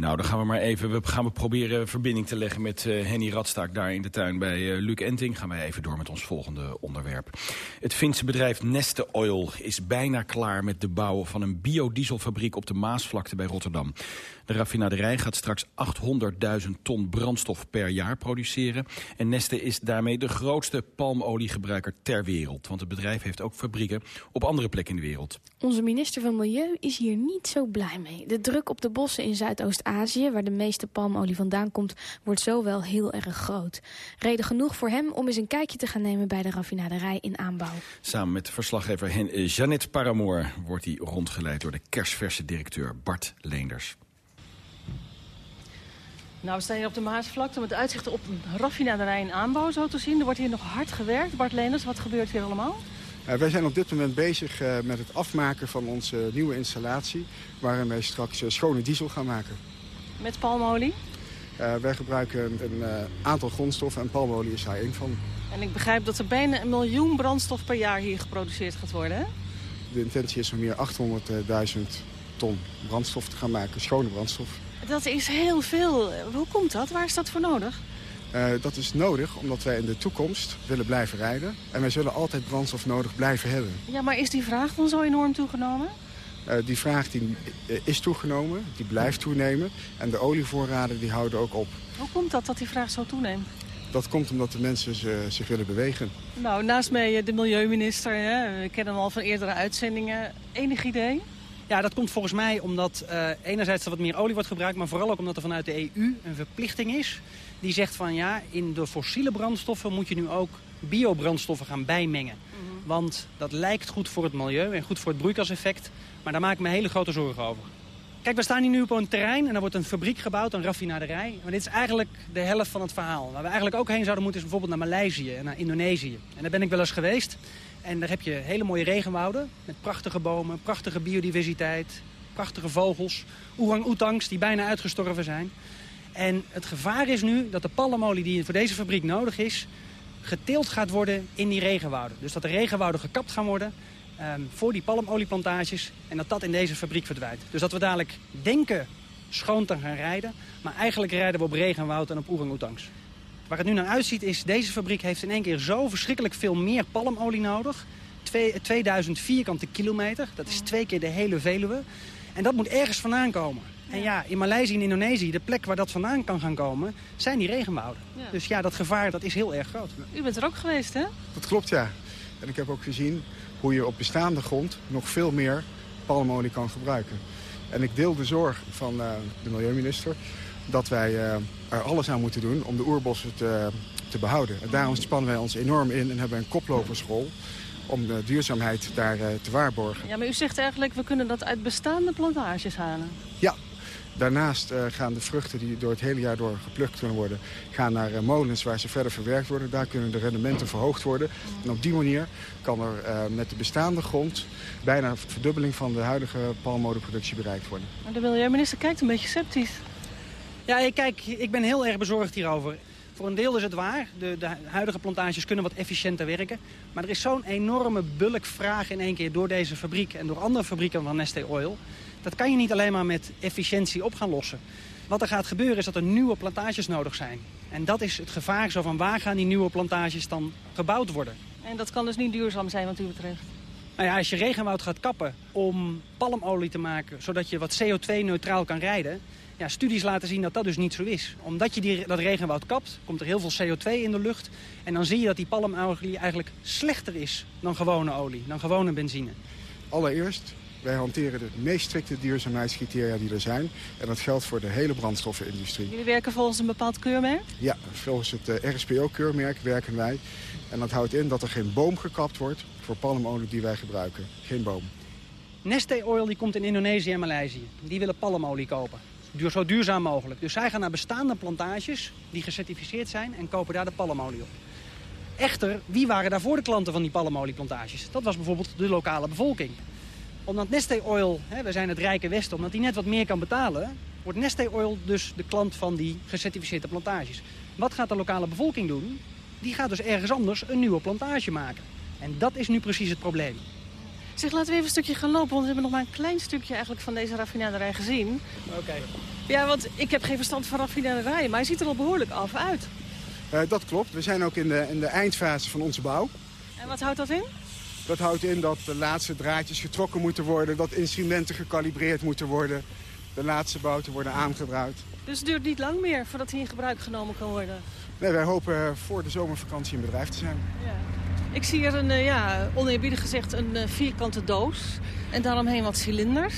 Nou, dan gaan we maar even we gaan we proberen verbinding te leggen met uh, Henny Radstaak daar in de tuin bij uh, Luc Enting. Gaan wij even door met ons volgende onderwerp. Het Finse bedrijf Neste Oil is bijna klaar met de bouw van een biodieselfabriek op de Maasvlakte bij Rotterdam. De raffinaderij gaat straks 800.000 ton brandstof per jaar produceren. En Neste is daarmee de grootste palmoliegebruiker ter wereld. Want het bedrijf heeft ook fabrieken op andere plekken in de wereld. Onze minister van Milieu is hier niet zo blij mee. De druk op de bossen in Zuidoost-Azië, waar de meeste palmolie vandaan komt, wordt zo wel heel erg groot. Reden genoeg voor hem om eens een kijkje te gaan nemen bij de raffinaderij in aanbouw. Samen met verslaggever Hen Janet Paramoor wordt hij rondgeleid door de kersverse directeur Bart Leenders. Nou, we staan hier op de Maasvlakte met uitzicht op een raffinaderij in aanbouw, zo te zien. Er wordt hier nog hard gewerkt. Bart Leners, wat gebeurt hier allemaal? Uh, wij zijn op dit moment bezig uh, met het afmaken van onze nieuwe installatie... waarin wij straks uh, schone diesel gaan maken. Met palmolie? wij gebruiken een aantal grondstoffen en palmolie is daar één van. En ik begrijp dat er bijna een miljoen brandstof per jaar hier geproduceerd gaat worden, hè? De intentie is om hier 800.000 ton brandstof te gaan maken, schone brandstof. Dat is heel veel. Hoe komt dat? Waar is dat voor nodig? Uh, dat is nodig omdat wij in de toekomst willen blijven rijden. En wij zullen altijd brandstof nodig blijven hebben. Ja, maar is die vraag dan zo enorm toegenomen? Uh, die vraag die is toegenomen, die blijft toenemen. En de olievoorraden die houden ook op. Hoe komt dat dat die vraag zo toeneemt? Dat komt omdat de mensen zich willen bewegen. Nou, naast mij de milieuminister. Hè? We kennen hem al van eerdere uitzendingen. Enig idee? Ja, dat komt volgens mij omdat uh, enerzijds er wat meer olie wordt gebruikt... maar vooral ook omdat er vanuit de EU een verplichting is... die zegt van ja, in de fossiele brandstoffen moet je nu ook biobrandstoffen gaan bijmengen. Mm -hmm. Want dat lijkt goed voor het milieu en goed voor het broeikaseffect... maar daar maak ik me hele grote zorgen over. Kijk, we staan hier nu op een terrein en er wordt een fabriek gebouwd, een raffinaderij. Maar dit is eigenlijk de helft van het verhaal. Waar we eigenlijk ook heen zouden moeten is bijvoorbeeld naar Maleisië en naar Indonesië. En daar ben ik wel eens geweest. En daar heb je hele mooie regenwouden met prachtige bomen, prachtige biodiversiteit, prachtige vogels, orang-oetangs die bijna uitgestorven zijn. En het gevaar is nu dat de palmolie die voor deze fabriek nodig is, geteeld gaat worden in die regenwouden. Dus dat de regenwouden gekapt gaan worden um, voor die palmolieplantages en dat dat in deze fabriek verdwijnt. Dus dat we dadelijk denken schoon te gaan rijden, maar eigenlijk rijden we op regenwoud en op orang-oetangs. Waar het nu naar uitziet is, deze fabriek heeft in één keer zo verschrikkelijk veel meer palmolie nodig. Twee, 2000 vierkante kilometer, dat is twee keer de hele Veluwe. En dat moet ergens vandaan komen. En ja, in Maleisië en Indonesië, de plek waar dat vandaan kan gaan komen, zijn die regenwouden. Ja. Dus ja, dat gevaar dat is heel erg groot. U bent er ook geweest, hè? Dat klopt, ja. En ik heb ook gezien hoe je op bestaande grond nog veel meer palmolie kan gebruiken. En ik deel de zorg van uh, de milieuminister dat wij uh, er alles aan moeten doen om de oerbossen te, te behouden. En daarom spannen wij ons enorm in en hebben een koploperschool om de duurzaamheid daar uh, te waarborgen. Ja, maar u zegt eigenlijk, we kunnen dat uit bestaande plantages halen. Ja, Daarnaast uh, gaan de vruchten die door het hele jaar door geplukt kunnen worden... gaan naar uh, molens waar ze verder verwerkt worden. Daar kunnen de rendementen verhoogd worden. En op die manier kan er uh, met de bestaande grond... bijna een verdubbeling van de huidige palmodeproductie bereikt worden. Maar de milieuminister kijkt een beetje sceptisch. Ja, kijk, ik ben heel erg bezorgd hierover. Voor een deel is het waar. De, de, huidige plantages kunnen wat efficiënter werken. Maar er is zo'n enorme bulk vraag in één keer door deze fabriek... en door andere fabrieken van Neste Oil... Dat kan je niet alleen maar met efficiëntie op gaan lossen. Wat er gaat gebeuren is dat er nieuwe plantages nodig zijn. En dat is het gevaar zo van waar gaan die nieuwe plantages dan gebouwd worden. En dat kan dus niet duurzaam zijn wat u betreft? Nou ja, als je regenwoud gaat kappen om palmolie te maken... zodat je wat CO2-neutraal kan rijden... Ja, studies laten zien dat dat dus niet zo is. Omdat je die, dat regenwoud kapt, komt er heel veel CO2 in de lucht. En dan zie je dat die palmolie eigenlijk slechter is dan gewone olie, dan gewone benzine. Allereerst wij hanteren de meest strikte duurzaamheidscriteria die er zijn. En dat geldt voor de hele brandstoffenindustrie. Jullie werken volgens een bepaald keurmerk? Ja, volgens het uh, RSPO-keurmerk werken wij. En dat houdt in dat er geen boom gekapt wordt voor palmolie die wij gebruiken. Geen boom. Neste Oil die komt in Indonesië en Maleisië. Die willen palmolie kopen. Duur, zo duurzaam mogelijk. Dus zij gaan naar bestaande plantages die gecertificeerd zijn en kopen daar de palmolie op. Echter, wie waren daarvoor de klanten van die palmolieplantages? Dat was bijvoorbeeld de lokale bevolking omdat Neste Oil, hè, we zijn het rijke Westen, omdat die net wat meer kan betalen... wordt Neste Oil dus de klant van die gecertificeerde plantages. Wat gaat de lokale bevolking doen? Die gaat dus ergens anders een nieuwe plantage maken. En dat is nu precies het probleem. Zeg, laten we even een stukje gaan lopen, want we hebben nog maar een klein stukje eigenlijk van deze raffinaderij gezien. Oké. Ja, want ik heb geen verstand van raffinaderijen, maar hij ziet er al behoorlijk af uit. Uh, dat klopt. We zijn ook in de, in de eindfase van onze bouw. En wat houdt dat in? Dat houdt in dat de laatste draadjes getrokken moeten worden... dat instrumenten gekalibreerd moeten worden... de laatste bouten worden aangebruikt. Dus het duurt niet lang meer voordat hij in gebruik genomen kan worden? Nee, wij hopen voor de zomervakantie in bedrijf te zijn. Ja. Ik zie hier een, ja, oneerbiedig gezegd, een vierkante doos. En daaromheen wat cilinders.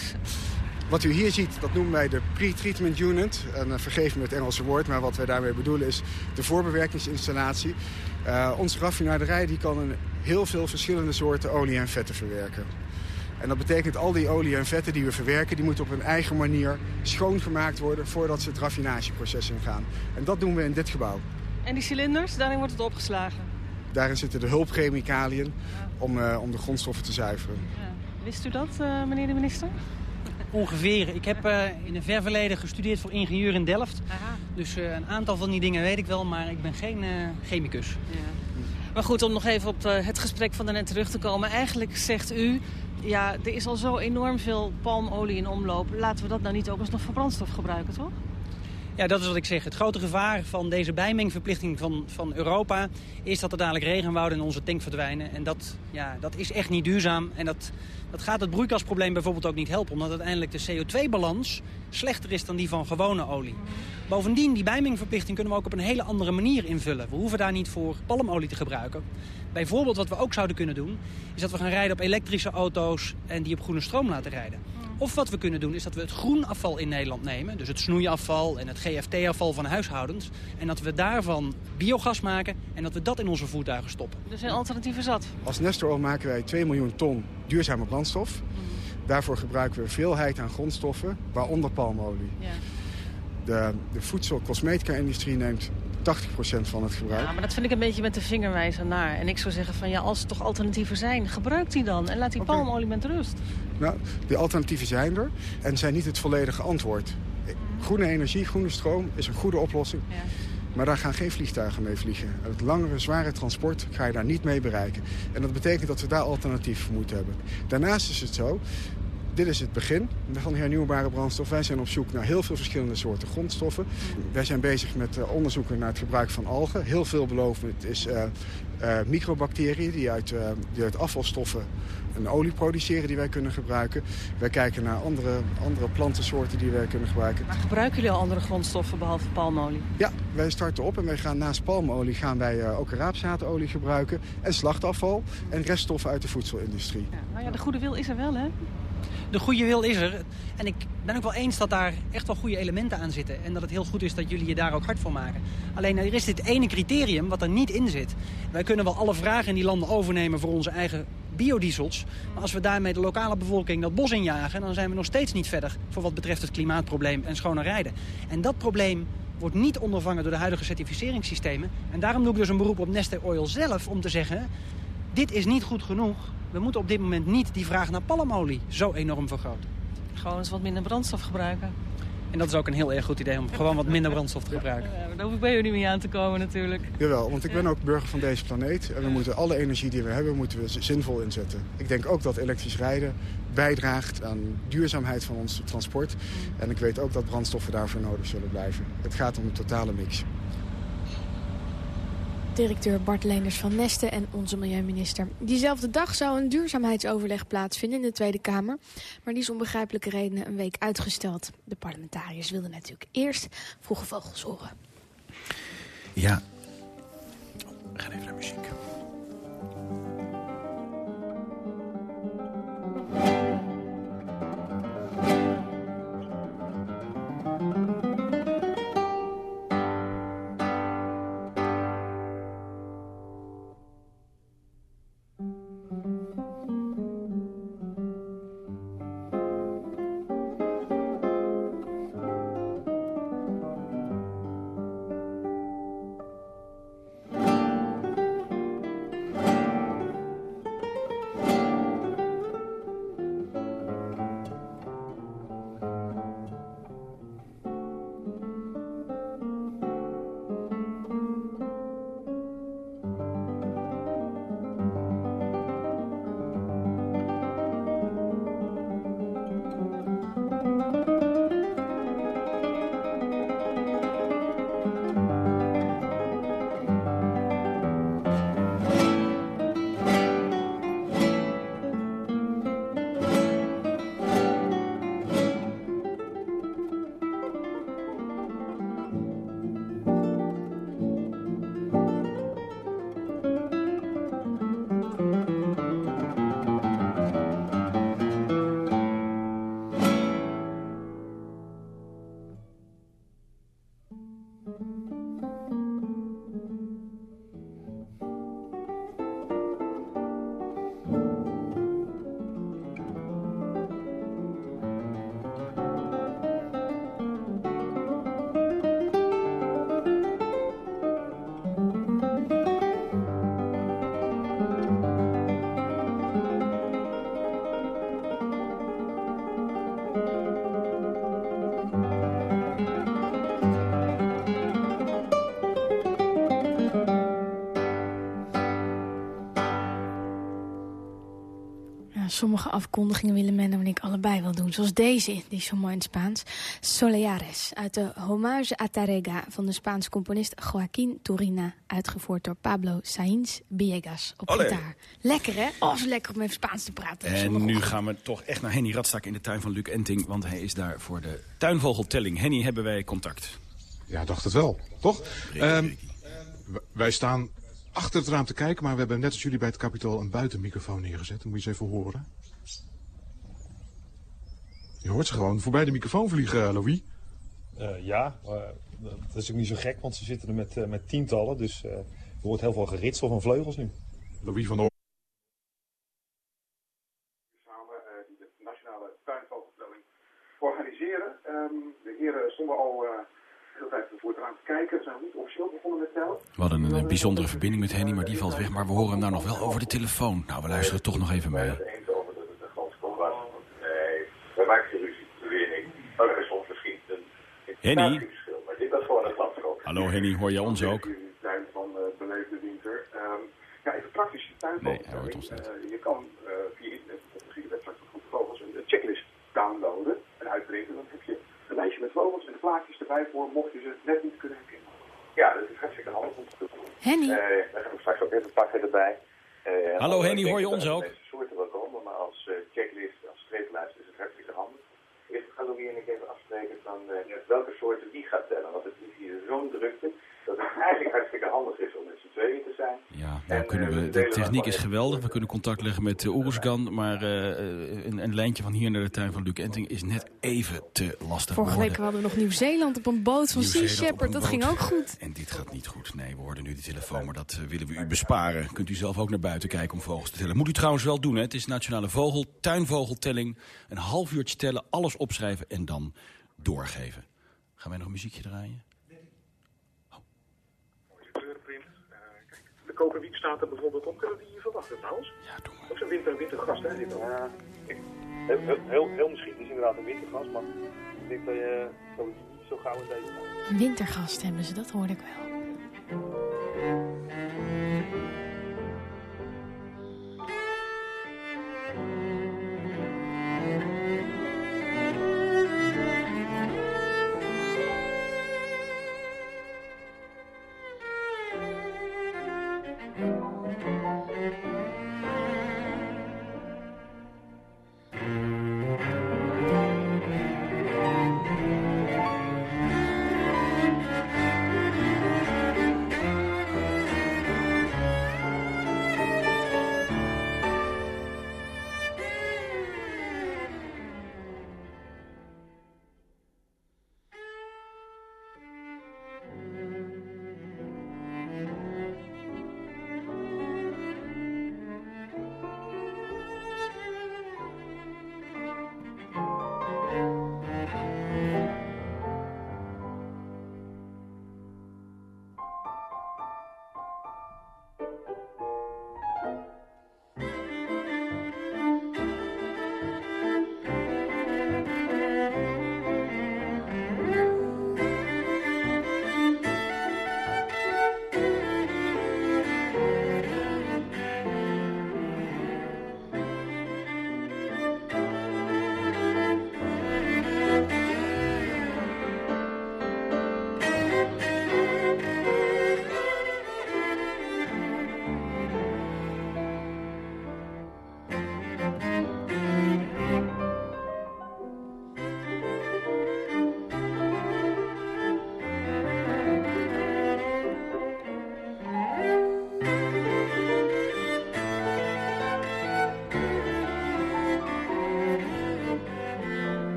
Wat u hier ziet, dat noemen wij de pre-treatment unit. En vergeef me het Engelse woord, maar wat wij daarmee bedoelen is de voorbewerkingsinstallatie. Uh, onze raffinaderij die kan een heel veel verschillende soorten olie en vetten verwerken. En dat betekent al die olie en vetten die we verwerken... die moeten op een eigen manier schoongemaakt worden... voordat ze het raffinageproces ingaan. En dat doen we in dit gebouw. En die cilinders, daarin wordt het opgeslagen? Daarin zitten de hulpchemicaliën om, uh, om de grondstoffen te zuiveren. Ja. Wist u dat, uh, meneer de minister? Ongeveer. Ik heb uh, in een ver verleden gestudeerd voor ingenieur in Delft. Aha. Dus een aantal van die dingen weet ik wel, maar ik ben geen chemicus. Ja. Maar goed, om nog even op het gesprek van daarnet terug te komen. Eigenlijk zegt u, ja, er is al zo enorm veel palmolie in omloop. Laten we dat nou niet ook eens nog voor brandstof gebruiken, toch? Ja, dat is wat ik zeg. Het grote gevaar van deze bijmengverplichting van, van Europa... is dat er dadelijk regenwouden in onze tank verdwijnen. En dat, ja, dat is echt niet duurzaam. En dat, dat gaat het broeikasprobleem bijvoorbeeld ook niet helpen. Omdat uiteindelijk de CO2-balans slechter is dan die van gewone olie. Bovendien, die bijmengverplichting kunnen we ook op een hele andere manier invullen. We hoeven daar niet voor palmolie te gebruiken. Bijvoorbeeld wat we ook zouden kunnen doen... is dat we gaan rijden op elektrische auto's en die op groene stroom laten rijden. Of wat we kunnen doen is dat we het groenafval in Nederland nemen. Dus het snoeiafval en het GFT-afval van huishoudens. En dat we daarvan biogas maken en dat we dat in onze voertuigen stoppen. Er zijn alternatieven zat. Als Nestor maken wij 2 miljoen ton duurzame brandstof. Daarvoor gebruiken we veelheid aan grondstoffen, waaronder palmolie. Ja. De, de voedsel-cosmetica-industrie neemt 80% van het gebruik. Ja, maar dat vind ik een beetje met de vingerwijzer naar. En ik zou zeggen van ja, als er toch alternatieven zijn, gebruik die dan. En laat die okay. palmolie met rust. Nou, die alternatieven zijn er en zijn niet het volledige antwoord. Groene energie, groene stroom is een goede oplossing. Ja. Maar daar gaan geen vliegtuigen mee vliegen. Het langere, zware transport ga je daar niet mee bereiken. En dat betekent dat we daar alternatief voor moeten hebben. Daarnaast is het zo dit is het begin van hernieuwbare brandstof. Wij zijn op zoek naar heel veel verschillende soorten grondstoffen. Wij zijn bezig met uh, onderzoeken naar het gebruik van algen. Heel veelbelovend is uh, uh, microbacteriën die uit, die uit afvalstoffen een olie produceren die wij kunnen gebruiken. Wij kijken naar andere, andere plantensoorten die wij kunnen gebruiken. Maar gebruiken jullie al andere grondstoffen behalve palmolie? Ja, wij starten op en wij gaan naast palmolie gaan wij ook raapzaadolie gebruiken. En slachtafval en reststoffen uit de voedselindustrie. Ja, nou ja, de goede wil is er wel, hè? De goede wil is er. En ik ben ook wel eens dat daar echt wel goede elementen aan zitten. En dat het heel goed is dat jullie je daar ook hard voor maken. Alleen er is dit ene criterium wat er niet in zit. Wij kunnen wel alle vragen in die landen overnemen voor onze eigen biodiesels. Maar als we daarmee de lokale bevolking dat bos injagen... dan zijn we nog steeds niet verder voor wat betreft het klimaatprobleem en schoner rijden. En dat probleem wordt niet ondervangen door de huidige certificeringssystemen. En daarom doe ik dus een beroep op Neste Oil zelf om te zeggen... dit is niet goed genoeg we moeten op dit moment niet die vraag naar palmolie zo enorm vergroten. Gewoon eens wat minder brandstof gebruiken. En dat is ook een heel erg goed idee om gewoon wat minder brandstof te gebruiken. Ja, daar hoef ik bij u niet mee aan te komen natuurlijk. Jawel, want ik ben ook burger van deze planeet. En we moeten alle energie die we hebben, moeten we zinvol inzetten. Ik denk ook dat elektrisch rijden bijdraagt aan duurzaamheid van ons transport. En ik weet ook dat brandstoffen daarvoor nodig zullen blijven. Het gaat om de totale mix. Directeur Bart Leenders van Nesten en onze milieuminister. Diezelfde dag zou een duurzaamheidsoverleg plaatsvinden in de Tweede Kamer. Maar die is om begrijpelijke redenen een week uitgesteld. De parlementariërs wilden natuurlijk eerst vroege vogels horen. Ja, we gaan even naar muziek. Sommige afkondigingen willen Menno en ik allebei wel doen. Zoals deze, die is zo mooi in het Spaans. Soleares, uit de Hommage a Tarrega van de Spaanse componist Joaquín Turina. Uitgevoerd door Pablo Sainz Villegas op Olé. gitaar. Lekker hè? Oh, zo lekker om even Spaans te praten. En nu gaan we toch echt naar Henny Radstak in de tuin van Luc Enting. Want hij is daar voor de tuinvogeltelling. Henny, hebben wij contact? Ja, dacht het wel. Toch? Ehm, wij staan achter het raam te kijken, maar we hebben net als jullie bij het kapitool een buitenmicrofoon neergezet. Dan moet je eens even horen. Je hoort ze gewoon voorbij de microfoon vliegen, eh, Louis. Eh, ja, eh, dat is ook niet zo gek, want ze zitten er met, eh, met tientallen. Dus eh er wordt heel veel geritsel van vleugels nu. Louis van der samen die de nationale tuinvogeltelling organiseren. Ehm, de heren stonden al eh voor het kijken. Ze zijn niet officieel begonnen met tellen. We hadden een eh, bijzondere verbinding met Henny, maar die valt weg. Maar we horen hem nou nog wel over de telefoon. Nou, we luisteren toch nog even mee. Nee, wij maken geen ruzie. Dat niet. Er is soms misschien een Henny? Maar dit was gewoon het landschap. Hallo Henny, hoor je ons ook? De tuin van uh, beleefde winter. Ehm, ja, even praktisch de tuinvogeltelling. Nee, hij hoort ons niet. Eh, je kan eh, via de website van Goed Vogels, een een checklist downloaden en uitprinten. Dan heb je een lijstje met vogels en plaatjes erbij voor, mocht je ze net niet kunnen herkennen. Ja, dat is hartstikke handig om te doen. Henny? Eh, daar gaan we straks ook even pakken erbij. Eh, Hallo, Henny, hoor je ons ook? de meeste soorten wel komen, maar als eh, checklist, als streeplijst is het hartstikke handig. Eerst gaan Louis en ik even afspreken van eh, welke soorten die gaat tellen. Want het is hier zo'n drukte dat het eigenlijk hartstikke handig is om met z'n tweeën te zijn. Ja, nou kunnen we, de techniek is geweldig. We kunnen contact leggen met uh, Oeruzgan. Maar eh, eh, een, een lijntje van hier naar de tuin van Luc Enting is net even te lastig. Vorige We week hadden we nog Nieuw-Zeeland op een boot van Sea Shepherd. Dat ging ook goed. En dit gaat niet goed. Nee, we hoorden nu de telefoon, maar dat eh, willen we u besparen. Kunt u zelf ook naar buiten kijken om vogels te tellen. Moet u trouwens wel doen, hè. Het is Nationale Vogel, tuinvogeltelling. Een half uurtje tellen, alles opschrijven en dan doorgeven. Gaan wij nog een muziekje draaien? De koperwiet staat er bijvoorbeeld op. Kunnen we die hier verwachten trouwens? Ja, doe maar. Dat is een winter, wintergast, hè? Dit ja, heel, heel, heel, heel misschien. Het is inderdaad een wintergast, maar ik denk dat je sowieso niet zo gauw in deze. Een wintergast hebben ze, dat hoorde ik wel.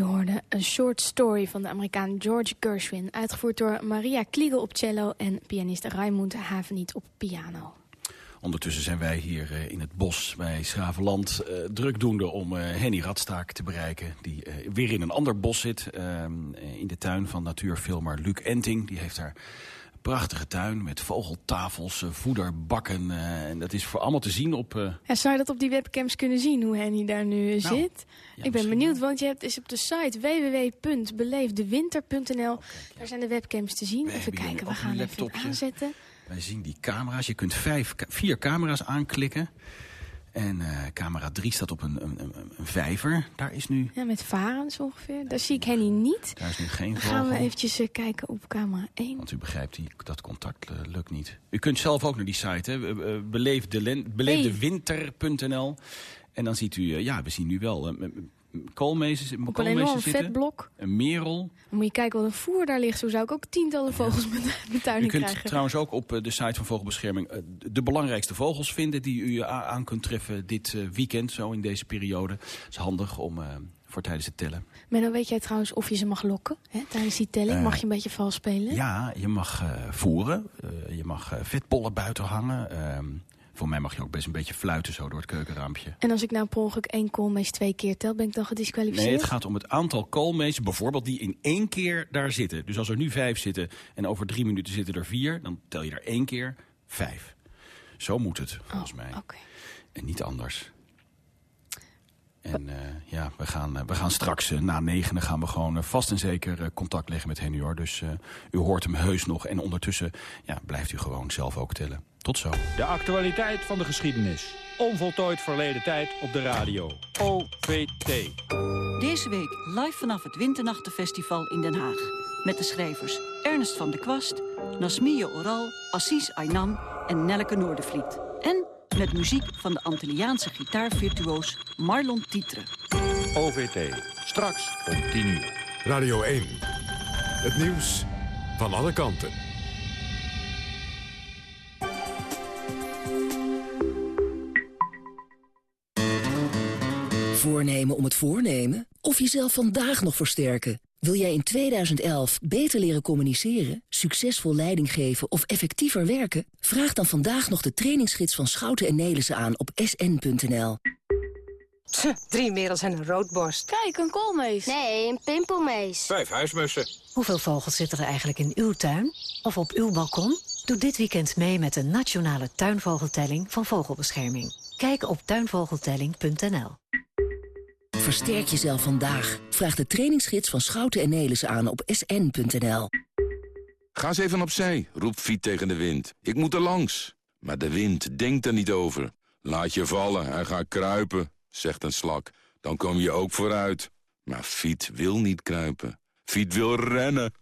U hoorde een short story van de Amerikaan George Gershwin... uitgevoerd door Maria Kliegel op cello en pianist Raimund Haveniet op piano. Ondertussen zijn wij hier uh, in het bos bij Schravenland uh, drukdoende om uh, Henny Radstaak te bereiken. Die weer in een ander bos zit, ehm, in de tuin van natuurfilmer Luc Enting. Die heeft daar prachtige tuin met vogeltafels, voederbakken. en dat is voor allemaal te zien op... Ja, zou je dat op die webcams kunnen zien, hoe Henny daar nu nou, zit? Ja, Ik ben benieuwd, want je hebt is op de site www.beleefdewinter.nl. Daar zijn de webcams te zien. We even kijken, we gaan even aanzetten. Wij zien die camera's. Je kunt vijf, vier camera's aanklikken. En uh, camera 3 staat op een, een, een, vijver. Daar is nu... Ja, met varens ongeveer. Daar zie ik Henny niet. Daar is nu geen vogel. gaan we eventjes uh, kijken op camera 1. Want u begrijpt, die, dat contact uh, lukt niet. U kunt zelf ook naar die site, hè. Beleefdewinter.nl. En dan ziet u, ja, we zien nu wel koolmezen, Op een enorm vetblok. Een merel. Dan moet je kijken wat een voer daar ligt. Zo zou ik ook tientallen vogels met, met tuin krijgen. U kunt trouwens ook op eh, de site van Vogelbescherming... Eh, de belangrijkste vogels vinden die u aan kunt treffen dit eh, weekend. Zo in deze periode. Het is handig om voor tijdens het tellen. Maar dan weet jij trouwens of je ze mag lokken hè? tijdens die telling. mag je een beetje vals spelen? Ja, je mag voeren. je mag vetbollen buiten hangen. Voor mij mag je ook best een beetje fluiten zo door het keukenraampje. En als ik nou per ongeluk één koolmees twee keer tel, ben ik dan gedisqualificeerd? Nee, het gaat om het aantal koolmees, bijvoorbeeld die in één keer daar zitten. Dus als er nu vijf zitten en over drie minuten zitten er vier, dan tel je er één keer vijf. Zo moet het, volgens oh, mij. Okay. En niet anders. En uh, ja, we gaan, uh, we gaan straks uh, na negenen gaan we gewoon vast en zeker contact leggen met Henny hoor. Dus u hoort hem heus nog en ondertussen ja, blijft u gewoon zelf ook tellen. Tot zo. De actualiteit van de geschiedenis. Onvoltooid verleden tijd op de radio. OVT. Deze week live vanaf het Winternachtenfestival in Den Haag. Met de schrijvers Ernest van de Kwast, Nasmie Oral, Assis Aynan en Nelleke Noordervliet. En met muziek van de Antilliaanse gitaarvirtuoos Marlon Tietre. OVT. Straks om 10 uur. Radio 1. Het nieuws van alle kanten. Voornemen om het voornemen? Of jezelf vandaag nog versterken? Wil jij in 2011 beter leren communiceren, succesvol leiding geven of effectiever werken? Vraag dan vandaag nog de trainingsgids van Schouten en Nelissen aan op sn.nl. Drie merels en een roodborst. Kijk, een koolmees. Nee, een pimpelmees. Vijf huismussen. Hoeveel vogels zitten er eigenlijk in uw tuin? Of op uw balkon? Doe dit weekend mee met de nationale tuinvogeltelling van Vogelbescherming. Kijk op tuinvogeltelling.nl. Versterk jezelf vandaag. Vraag de trainingsgids van Schouten en Nelissen aan op sn.nl. Ga eens even opzij, roept Fiet tegen de wind. Ik moet er langs. Maar de wind denkt er niet over. Laat je vallen en ga kruipen, zegt een slak. Dan kom je ook vooruit. Maar Fiet wil niet kruipen. Fiet wil rennen.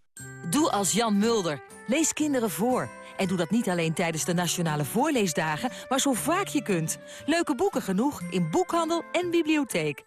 Doe als Jan Mulder. Lees kinderen voor. En doe dat niet alleen tijdens de Nationale Voorleesdagen, maar zo vaak je kunt. Leuke boeken genoeg in boekhandel en bibliotheek.